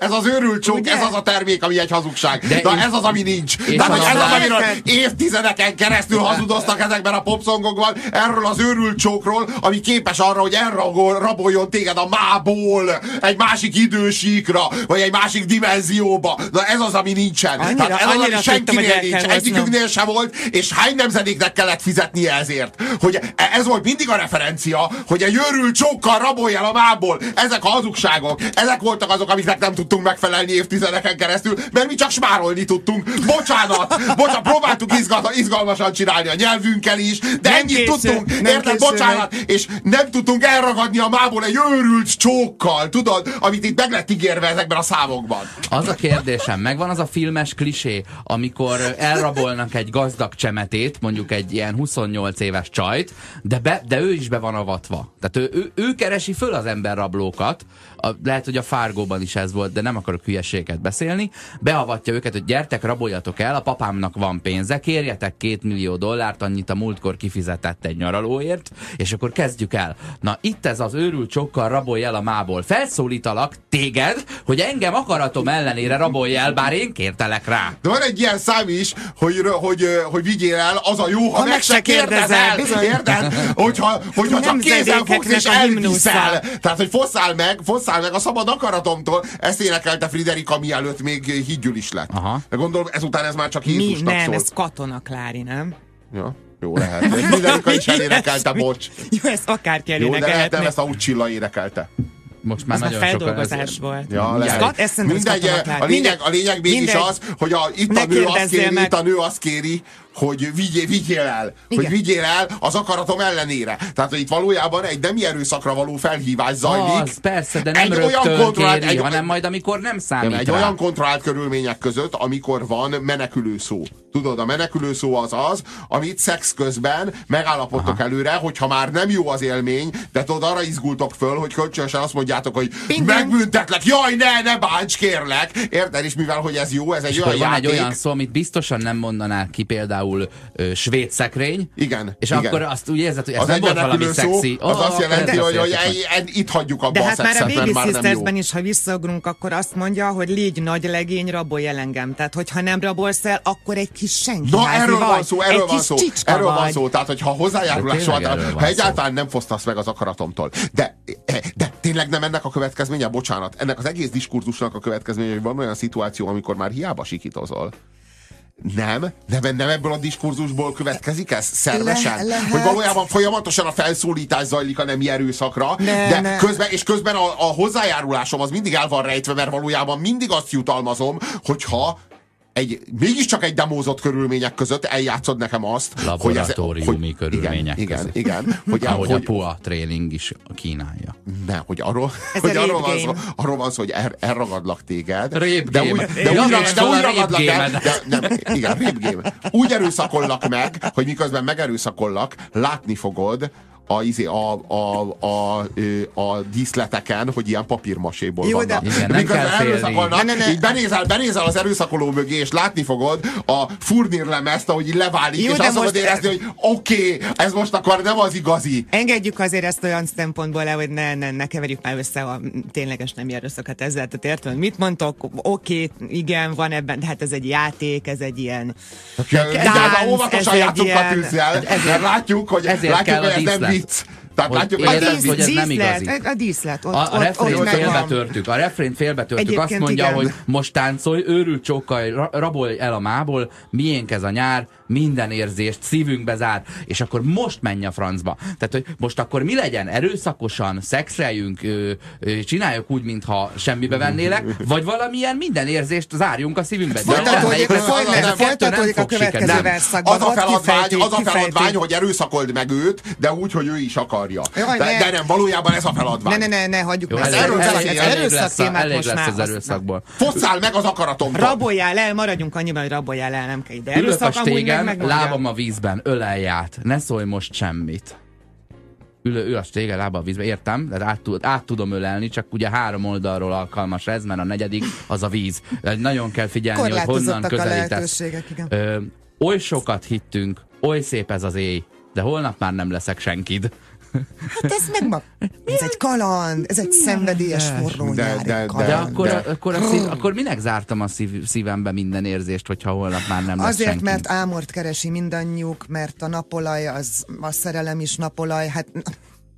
Ez az őrült csók, ez az a termék, ami egy hazugság. De De és- ez az, ami nincs. Tehát, hogy az ez az, amiről évtizedeken keresztül hazudoztak ezekben a popszongokban, erről az őrült csókról, ami képes arra, hogy elragol, raboljon téged a mából egy másik idősíkra, vagy egy másik dimenzióba. Na ez az, ami nincsen. Annyira- Tehát ez az, ami senkinél nincs, egyikünknél sem volt, és hány nemzedéknek kellett fizetnie ezért. Hogy ez volt mindig a referencia, hogy egy őrült csókkal rabolj el a mából. Ezek a hazugságok, ezek voltak azok, amiknek nem tudtunk megfelelni évtizedeken keresztül, mert mi csak smárolni tudtunk. Bocsánat, bocsánat, próbáltuk izgal, izgalmasan csinálni a nyelvünkkel is, de Nem ennyit késő, tudtunk, nem érted, bocsánat, és nem tudtunk elragadni a mából egy őrült csókkal, tudod, amit itt meg lett ígérve ezekben a számokban. Az a kérdésem, megvan az a filmes klisé, amikor elrabolnak egy gazdag csemetét, mondjuk egy ilyen 28 éves csajt, de, be, de ő is be van avatva. Tehát ő, ő, ő keresi föl az emberrablókat, a, lehet, hogy a Fárgóban is ez volt, de nem akarok hülyeséget beszélni, beavatja őket, hogy gyertek, raboljatok el, a papámnak van pénze, kérjetek két millió dollárt, annyit a múltkor kifizetett egy nyaralóért, és akkor kezdjük el. Na itt ez az őrült csokkal rabolj el a mából. Felszólítalak téged, hogy engem akaratom ellenére rabolj el, bár én kértelek rá. De van egy ilyen szám is, hogy, hogy, hogy vigyél el, az a jó, ha, Ha meg, se kérdezel. bizony. Érted? Hogyha, hogyha csak kézzel fogsz és elviszel. Tehát, hogy fosszál meg, fosszál meg a szabad akaratomtól. Ezt énekelte Friderika, mielőtt még hídgyül is lett. Aha. De gondolom, ezután ez már csak Mi? Jézusnak Nem, szól. ez Katona Klári, nem? Ja, jó lehet. De Friderika is elénekelte, bocs. Jó, ezt akárki Jó, de lehet, nem ezt a Ucsilla énekelte. Most már Ez nagyon sokan... feldolgozás volt. Ja, lehet. ez Mindegy, a lényeg, a lényeg mégis Mindegy. az, hogy a, itt, a nő azt kéri, meg. itt a nő azt kéri, hogy vigyél, vigyél el, Igen. hogy vigyél el az akaratom ellenére. Tehát, hogy itt valójában egy nemi erőszakra való felhívás zajlik. Az, persze, de nem egy rögtön olyan kontrollált, kéri, egy, hanem majd amikor nem számít nem, egy rá. olyan kontrollált körülmények között, amikor van menekülő szó. Tudod, a menekülő szó az az, amit szex közben megállapodtok Aha. előre, hogyha már nem jó az élmény, de tudod, arra izgultok föl, hogy kölcsönösen azt mondjátok, hogy Ping-pong. megbüntetlek, jaj, ne, ne bánts, kérlek. Érted? És mivel, hogy ez jó, ez egy És olyan van egy játék. olyan szó, amit biztosan nem mondanál ki, például ö, svéd szekrény. Igen, És igen. akkor azt úgy érzed, hogy ez az nem egy volt valami szó, szexi. az Ó, azt jelenti, hogy, hogy itt hagyjuk abba De a hát már a szexet, mert Baby már nem jó. Sistersben is, ha visszaugrunk, akkor azt mondja, hogy légy nagy legény, rabolj el engem. Tehát, hogyha nem rabolsz el, akkor egy kis senki Na, erről vagy. van szó, erről egy van kis szó. Erről van vagy. szó. Tehát, hogyha hozzájárulás soha, ha van egyáltalán nem fosztasz meg az akaratomtól. De, de tényleg nem ennek a következménye? Bocsánat, ennek az egész diskurzusnak a következménye, hogy van olyan szituáció, amikor már hiába sikítozol. Nem, nem, nem ebből a diskurzusból következik ez szervesen? Le- lehet. Hogy valójában folyamatosan a felszólítás zajlik a nemi erőszakra, Ne, de ne. közben, és közben a, a hozzájárulásom az mindig el van rejtve, mert valójában mindig azt jutalmazom, hogyha egy, mégiscsak egy demózott körülmények között eljátszod nekem azt, hogy ez, Laboratóriumi körülmények igen, között. Igen, igen. Hogy, Ahogy hogy, a PUA tréning is kínálja. ne, hogy arról, Ez hogy arról, van szó, arról van szó, hogy el, elragadlak téged. Rape de game. úgy, de úgy, most de van úgy ragadlak el, de, nem, igen, rape game. Úgy erőszakollak meg, hogy miközben megerőszakollak, látni fogod, a, izé, a, a, a, a díszleteken, hogy ilyen papírmaséból Jó, de- vannak. Igen, nem kell erőszakolnak, Ne, ne, ne. így benézel, benézel az erőszakoló mögé, és látni fogod a furnírlemezt, ahogy így leválik, Jó, és de azt fogod most- érezni, hogy oké, okay, ez most akkor nem az igazi. Engedjük azért ezt olyan szempontból le, hogy ne, ne, ne keverjük már össze a tényleges nem erőszakat ezzel. Tehát értem, mit mondtok? Oké, igen, van ebben, de hát ez egy játék, ez egy ilyen... De Dánc, óvatosan ez játszunk egy a ilyen- tűzzel, mert látjuk, hogy, ezért látjuk, kell hogy ez nem. Vicc. Tehát Hogy látjuk, hogy ez hogy ez nem díszlet, igazi. A díszlet, ott, A, a ott, refrént ott megvan. félbetörtük, a refrént félbetörtük, azt mondja, igen. hogy most táncolj, őrült csókkal, ra- rabolj el a mából, miénk ez a nyár, minden érzést szívünkbe zár, és akkor most menj a francba. Tehát, hogy most akkor mi legyen? Erőszakosan, szexreljünk, ö, ö, csináljuk úgy, mintha semmibe vennélek, vagy valamilyen minden érzést zárjunk a szívünkbe. Folytatódik, folytatódik, a következő verszakban. Az a feladvány, az a feladvány, hogy erőszakold meg őt, de úgy, hogy ő is akarja. Jaj, De, ne. de nem, valójában ez a feladvány. Ne, ne, ne, ne, hagyjuk Jó, meg. Erről elég, elég, lesz, témát elég most lesz már az erőszakból. Fosszál meg az akaratomtól. Raboljál el, maradjunk annyiban, hogy raboljál el, nem kell ide. Erőszak amúgy meg megmondja. lábam a vízben, ölelj át, ne szólj most semmit. Ül, ül a stégen, lába a vízbe, értem, de át, át tudom ölelni, csak ugye három oldalról alkalmas ez, mert a negyedik az a víz. Nagyon kell figyelni, hogy honnan közelítesz. Ö, oly sokat hittünk, oly szép ez az éj, de holnap már nem leszek senkid. Hát ez meg ma... Ez egy kaland, ez egy szenvedélyes forró De- nyári de- de- kaland. De akkor, de- akkor, a szív, akkor minek zártam a szív, szívembe minden érzést, hogyha holnap már nem lesz Azért, senki? mert ámort keresi mindannyiuk, mert a napolaj, az, a szerelem is napolaj, hát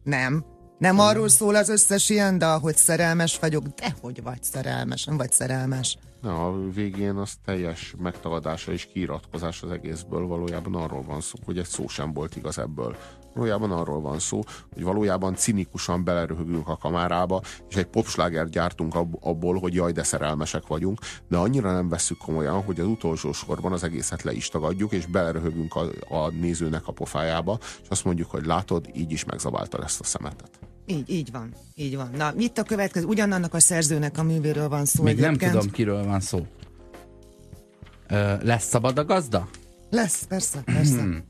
nem. Nem arról szól az összes ilyen, de hogy szerelmes vagyok, de hogy vagy szerelmes, nem vagy szerelmes. Na, a végén az teljes megtagadása és kiiratkozás az egészből valójában arról van szó, hogy egy szó sem volt igaz ebből. Valójában arról van szó, hogy valójában cinikusan beleröhögünk a kamárába, és egy popslágert gyártunk ab- abból, hogy jaj, de szerelmesek vagyunk, de annyira nem vesszük komolyan, hogy az utolsó sorban az egészet le is tagadjuk, és beleröhögünk a, a nézőnek a pofájába, és azt mondjuk, hogy látod, így is megzabáltad ezt a szemetet. Így, így van, így van. Na, itt a következő, ugyanannak a szerzőnek a művéről van szó Még nem egyébként. tudom, kiről van szó. Ö, lesz szabad a gazda? Lesz, persze, persze. Hmm.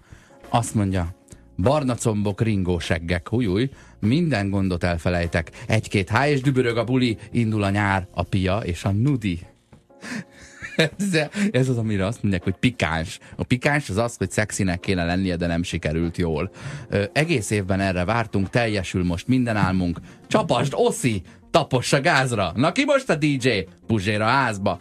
Azt mondja, barna combok, ringó seggek, hujúj, minden gondot elfelejtek. Egy-két háj és dübörög a buli, indul a nyár, a pia és a nudi. Ez- az, amire azt mondják, hogy pikáns. A pikáns az az, hogy szexinek kéne lennie, de nem sikerült jól. Ö, egész évben erre vártunk, teljesül most minden álmunk. Csapasd, Oszi! Taposs a gázra! Na ki most a DJ? Puzsér a házba!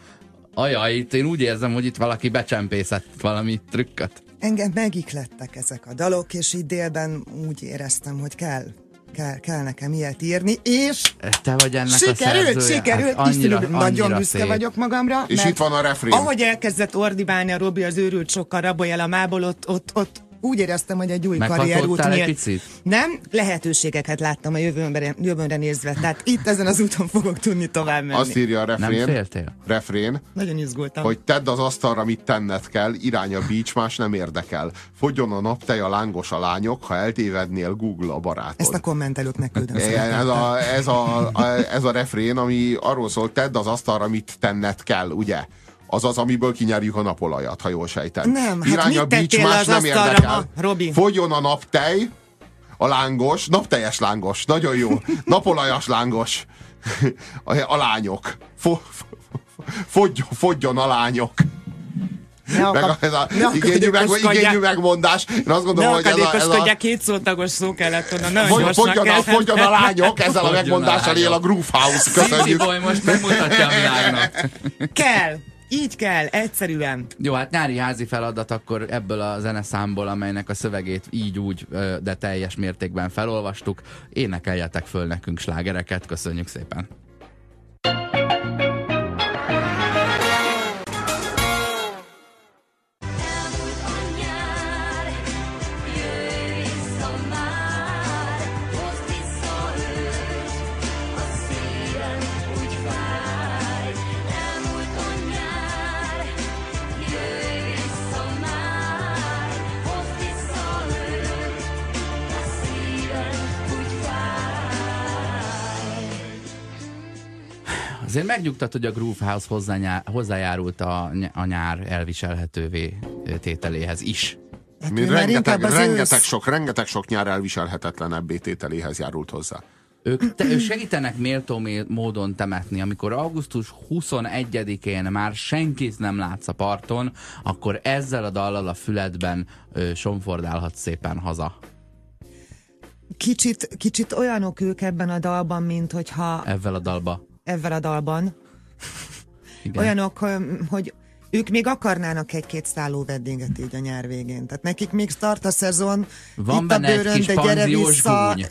Ajaj, itt én úgy érzem, hogy itt valaki becsempészett valami trükköt. Engem megiklettek ezek a dalok, és így délben úgy éreztem, hogy kell, kell, kell nekem ilyet írni, és Te vagy ennek a sikerült, szerzője? sikerült, Hát annyira, annyira, nagyon annyira büszke szép. vagyok magamra. És mert itt van a refrén. Ahogy elkezdett ordibálni a Robi az őrült sokkal rabolj el a mából, ott, ott, ott úgy éreztem, hogy egy új karrierút nyílt. picit? Nem, lehetőségeket láttam a jövőmre, jövőre nézve. Tehát itt ezen az úton fogok tudni tovább menni. Azt írja a Nem refrén, féltél? refrén Nagyon izgultam. hogy tedd az asztalra, mit tenned kell, irány a beach, más nem érdekel. Fogjon a naptej, a lángos a lányok, ha eltévednél, Google a barátod. Ezt a kommentelőt megküldöm. Ez a, ez, a, a, ez a refrén, ami arról szól, tedd az asztalra, mit tenned kell, ugye? Az az, amiből kinyerjük a napolajat, ha jól sejtem. Nem, hát Irány mit a beach, más nem érdekel. ma, Robi? Fogjon a naptej, a lángos, napteljes lángos, nagyon jó. Napolajas lángos. A, a lányok. Fo, fo, fogy, fogjon a lányok. Ne Meg a, ez a ne igényű, meg, igényű megmondás. Én azt gondolom, hogy ez a, ez a két szótagos szó kellett volna. Nagyon Fogy, fogjon, a, fogjon a lányok, ezzel a megmondással él a. Groove House. Köszönjük. Boy most megmutatja a világnak. Kell. Így kell, egyszerűen. Jó, hát nyári házi feladat akkor ebből a zeneszámból, amelynek a szövegét így úgy, de teljes mértékben felolvastuk. Énekeljetek föl nekünk slágereket, köszönjük szépen. Azért megnyugtat, hogy a Groove House hozzájárult a, ny- a nyár elviselhetővé tételéhez is. Hát Mi rengeteg, rengeteg, ősz. sok, rengeteg sok nyár elviselhetetlen tételéhez járult hozzá. Ők, te, ők segítenek méltó mé- módon temetni. Amikor augusztus 21-én már senkit nem látsz a parton, akkor ezzel a dallal a füledben ö, somfordálhatsz szépen haza. Kicsit, kicsit olyanok ők ebben a dalban, mint hogyha Ezzel a dalba. Ebben a dalban. Igen. Olyanok, hogy- ők még akarnának egy-két szálló veddinget így a nyár végén. Tehát nekik még start a szezon, Van itt benne a egy bőrön, kis de gyere panziós vissza. gúny.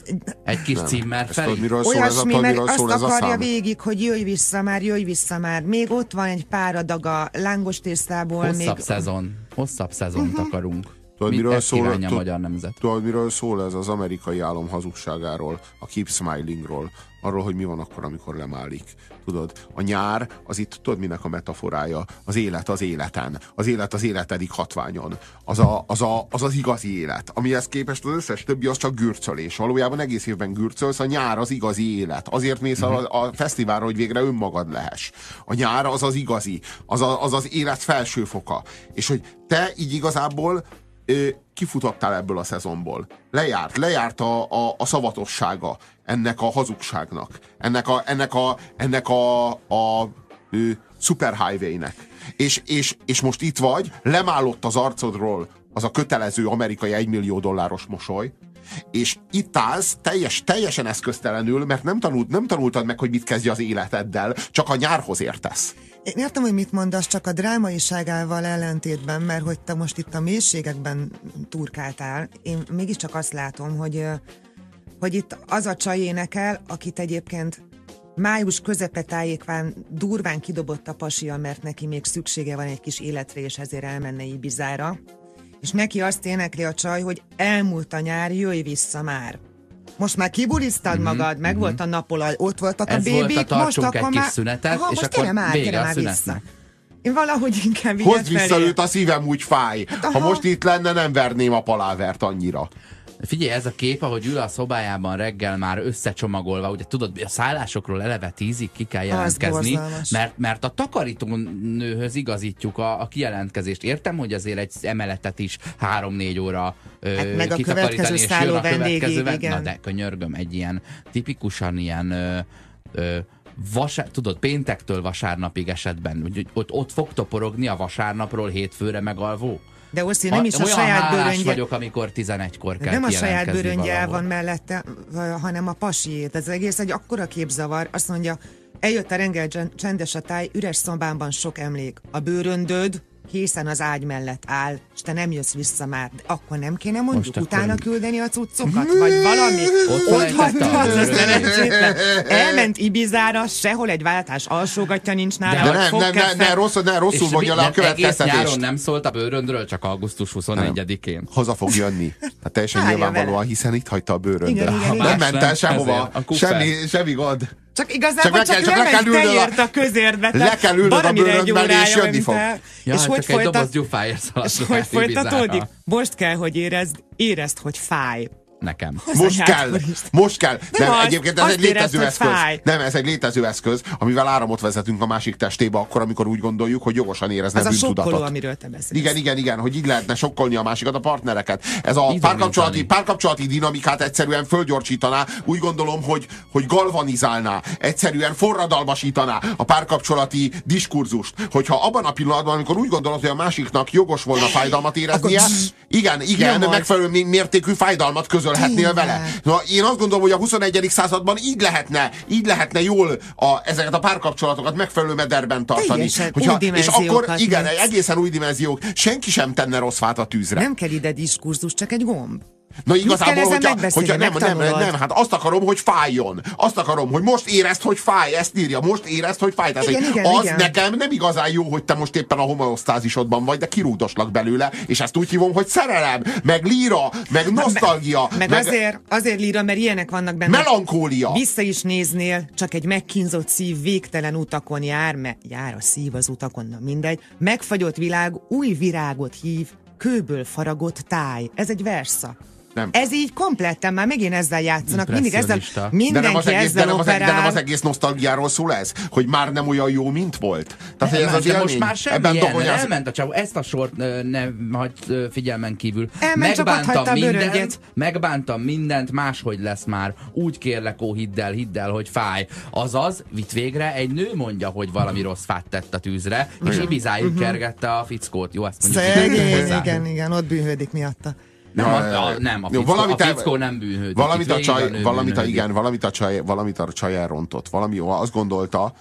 Egy kis címmel a, Olyasmi, miről azt akarja szám? végig, hogy jöjj vissza már, jöjj vissza már. Még ott van egy pár adag a lángos tésztából. Hosszabb még... szezon. Hosszabb szezont akarunk. Tudod, Mit miről szól, a magyar nemzet? Tudod, miről szól ez az amerikai álom hazugságáról, a Keep Smilingról, arról, hogy mi van akkor, amikor lemálik. Tudod, a nyár az itt, tudod, minek a metaforája? Az élet az életen. Az élet az életedik hatványon. Az a, az, a, az, az igazi élet. Amihez képest az összes többi az csak gürcölés. Valójában egész évben gürcölsz, a nyár az igazi élet. Azért mész Mhm. a, a fesztiválra, hogy végre önmagad lehess. A nyár az az igazi. Az a, az, az élet felső foka. És hogy te így igazából kifutottál ebből a szezonból. Lejárt, lejárt a, a, a szavatossága ennek a hazugságnak, ennek a, ennek a, ennek a, a ö, superhighwaynek. És, és, és most itt vagy, lemálott az arcodról az a kötelező amerikai egymillió dolláros mosoly, és itt állsz teljes, teljesen eszköztelenül, mert nem, tanult, nem tanultad meg, hogy mit kezdje az életeddel, csak a nyárhoz értesz. Én értem, hogy mit mondasz, csak a drámaiságával ellentétben, mert hogy te most itt a mélységekben turkáltál, én mégiscsak azt látom, hogy, hogy itt az a csaj énekel, akit egyébként május közepetájékván durván kidobott a pasia, mert neki még szüksége van egy kis életre, és ezért elmenne Ibizára. És neki azt énekli a csaj, hogy elmúlt a nyár, jöjj vissza már. Most már kibulisztad mm-hmm, magad, meg mm-hmm. volt a napolaj, ott voltak Ez a volt a bébik, most akkor egy kis már... szünetet, Aha, és most akkor már, vége a szünetnek. vissza. Én valahogy inkább Hozd vissza felé. őt, a szívem úgy fáj. Ha aha. most itt lenne, nem verném a palávert annyira. Figyelj, ez a kép, ahogy ül a szobájában reggel már összecsomagolva, ugye tudod, a szállásokról eleve tízig ki kell jelentkezni, mert, mert a takarítónőhöz igazítjuk a, a kijelentkezést. Értem, hogy azért egy emeletet is három-négy óra ö, Hát meg a kitakarítani, következő és jön a következő igen. Na de könyörgöm, egy ilyen tipikusan ilyen ö, ö, vasár, tudod, péntektől vasárnapig esetben, hogy ott, ott fog toporogni a vasárnapról hétfőre megalvó? De Oszi nem is a saját bőröngye. vagyok, amikor 11-kor kell Nem a saját bőröngye valahol. van mellette, hanem a pasiét. Ez egész egy akkora képzavar. Azt mondja, eljött a rengel csen- csendes a táj, üres szobámban sok emlék. A bőröndöd készen az ágy mellett áll, és te nem jössz vissza már. De akkor nem kéne mondjuk Most akkor- utána küldeni a cuccokat, vagy valami. Ott hagyta az szerencsétlen. Elment Ibizára, sehol egy váltás alsógatja nincs nála. De vagy nem, nem, nem, nem, rossz, ne, rosszul mondja le a egész nyáron következtetést. nem szólt a bőröndről, csak augusztus 21-én. Haza fog jönni. Hát teljesen nyilvánvalóan, hiszen itt hagyta a igen. Nem ment nem, el sehova. semmi gond. Csak igazából Csak csak, csak, le kell ülnöd a- a közérbe. Le kell ülnöd a mellé, és jönni fog. Ja, és csak hogy folytat- És hogy folytatódik? Most kell, hogy érezd, érezd, hogy fáj. Nekem. Most anyád, kell, most kell. Nem Nem, az, egyébként ez egy létező hogy eszköz. fáj. Nem, ez egy létező eszköz, amivel áramot vezetünk a másik testébe akkor, amikor úgy gondoljuk, hogy jogosan érezne sokkoló, bűntudatot. amiről te beszélsz. Igen, igen, igen, hogy így lehetne sokkolni a másikat, a partnereket. Ez a párkapcsolati, párkapcsolati dinamikát egyszerűen fölgyorsítaná, úgy gondolom, hogy, hogy galvanizálná, egyszerűen forradalmasítaná a párkapcsolati diskurzust. Hogyha abban a pillanatban, amikor úgy gondolod, hogy a másiknak jogos volna fájdalmat éreznie, igen, igen, megfelelő mé- mértékű fájdalmat közölhetnél vele. Na, én azt gondolom, hogy a 21. században így lehetne, így lehetne jól a, ezeket a párkapcsolatokat megfelelő mederben tartani. Teljesen új és akkor igen, nyitsz. egészen új dimenziók. Senki sem tenne rossz fát a tűzre. Nem kell ide diskurzus, csak egy gomb. Na igazából, hogyha, hogyha nem, nem, nem, hát azt akarom, hogy fájjon. Azt akarom, hogy most érezd, hogy fáj. Ezt írja, most érezd, hogy fáj. Tehát, Igen, hogy igen, az igen. nekem nem igazán jó, hogy te most éppen a homeosztázisodban vagy, de kirúgdoslak belőle, és ezt úgy hívom, hogy szerelem, meg líra, meg nosztalgia, Meg, meg azért, azért líra, mert ilyenek vannak benne. melankólia. Vissza is néznél, csak egy megkínzott szív végtelen utakon jár, mert jár a szív az utakon, na mindegy. Megfagyott világ új virágot hív, kőből faragott táj. Ez egy verszak. Nem. Ez így kompletten, már megint ezzel játszanak, mindig ezzel, Impresszionista. De mindenki nem, az egész, de, ezzel nem az, de nem az egész nosztalgiáról szól ez? Hogy már nem olyan jó, mint volt? Tehát, hogy ez Nem, az de most már semmi ebben ilyen, elment a csávó, ezt a sort ö, ne hagyd ö, figyelmen kívül. Elment, megbántam mindent, megbántam mindent, máshogy lesz már. Úgy kérlek, ó, hidd el, hidd el, hogy fáj. Azaz, vitt végre, egy nő mondja, hogy valami rossz fát tett a tűzre, és Ibizáig kergette a fickót. Jó, ezt mondjuk Szegény, igen, igen, ott bűnhődik miatta. Nem, Ja, a, nem, a Jó, fickó, valamit a fickó nem bűnhődik. Valamit a csaj, valamit a, igen, valamit a csaj, valamit a csaj elrontott. Valami jó, azt gondolta,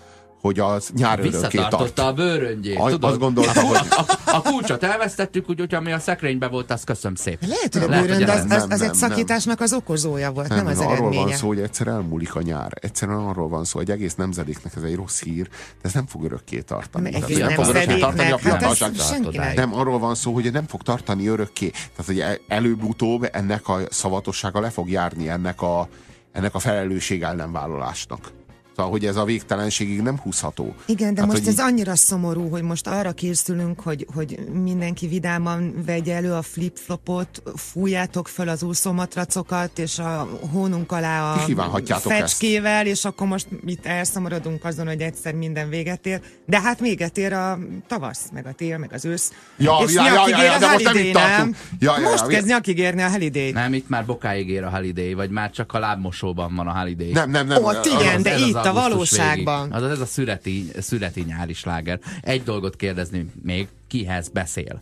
hogy az nyár örökké tart. Visszatartotta a bőröngyét. A- tudod? azt gondolta, a, hogy- a, a, a kulcsot elvesztettük, úgyhogy ami a szekrénybe volt, azt köszönöm szépen. Lehet, hogy a bőrönd az, ez- az, nem, az nem, egy nem. szakításnak az okozója volt, nem, az arról van szó, hogy egyszer elmúlik a nyár. Egyszerűen arról van szó, hogy egész nemzedéknek ez egy rossz hír, de ez nem fog örökké tartani. Egész nem fog örökké tartani a hát ez fiatalság. senkinek. Nem, arról van szó, hogy nem fog tartani örökké. Tehát, hogy e- előbb-utóbb ennek a szavatossága le fog járni ennek a, ennek a felelősség el nem vállalásnak. Szóval, hogy ez a végtelenségig nem húzható. Igen, de Hát, most ez annyira szomorú, hogy most arra készülünk, hogy, hogy mindenki vidáman vegye elő a flip-flopot, fújjátok föl az úszómatracokat, és a hónunk alá a Kívánhatjátok ezt. fecskével, és akkor most itt elszomorodunk azon, hogy egyszer minden véget ér. De hát véget ér a tavasz, meg a tél, meg az ősz. Ja, és ja, ja, nyakig ja, ja, de most nem holiday, itt tartunk. Ja, ja, most ja. kezd nyakigérni a holiday. Nem, itt már bokáig ér a holiday, vagy már csak a lábmosóban van a holiday. Nem, nem, nem. Ott igen, de itt a valóságban. végig. Az, ez a születi, születi nyári sláger. Egy dolgot kérdezni még, kihez beszél?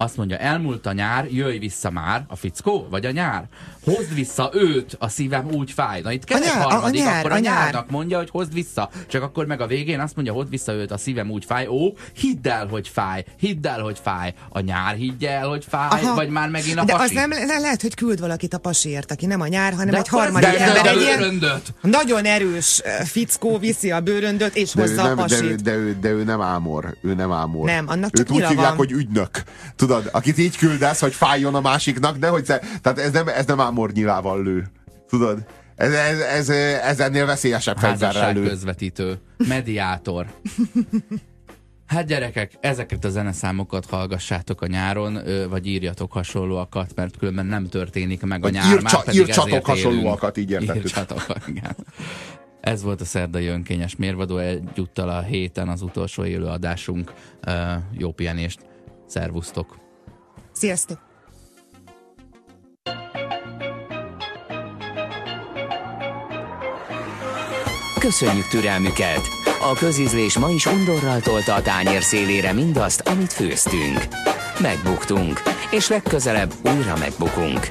Azt mondja, elmúlt a nyár, jöjj vissza már, a fickó, vagy a nyár. Hozd vissza őt, a szívem úgy fáj. Na itt kell egy nyár, a- a harmadik, nyár, akkor a, a nyár. nyárnak mondja, hogy hozd vissza. Csak akkor meg a végén azt mondja, hozd vissza őt, a szívem úgy fáj. Ó, hidd el, hogy fáj, hidd el, hogy fáj. A nyár higgye el, hogy fáj, Aha. vagy már megint a De pasi. az nem le- lehet, hogy küld valakit a pasiért, aki nem a nyár, hanem De egy harmadik ez- ember. de Egy ilyen nagyon erős fickó viszi a bőröndöt, és De hozza a nem, de, ő, pasit. de, ő, de ő nem ámor. Ő nem ámor. Nem, annak Őt csak úgy nyila hívják, van. hogy ügynök. Tudod, akit így küldesz, hogy fájjon a másiknak, de hogy tehát ez nem, ez nem ámor nyilával lő. Tudod? Ez, ez, ez, ez ennél veszélyesebb fegyverrel lő. közvetítő, mediátor. Hát gyerekek, ezeket a zeneszámokat hallgassátok a nyáron, vagy írjatok hasonlóakat, mert különben nem történik meg a nyár. írcsa- már pedig írtsatok ezért hasonlóakat, így értettük. Írtsatok, igen. Ez volt a szerdai önkényes mérvadó, egyúttal a héten az utolsó élő adásunk. Ö, Jó pihenést, szervusztok! Sziasztok! Köszönjük türelmüket! A közízlés ma is undorral tolta a tányér szélére mindazt, amit főztünk. Megbuktunk, és legközelebb újra megbukunk.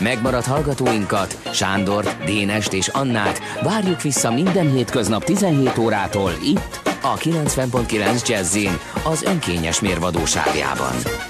Megmaradt hallgatóinkat, Sándort, Dénest és Annát várjuk vissza minden hétköznap 17 órától itt, a 90.9 Jazzin, az önkényes mérvadóságjában.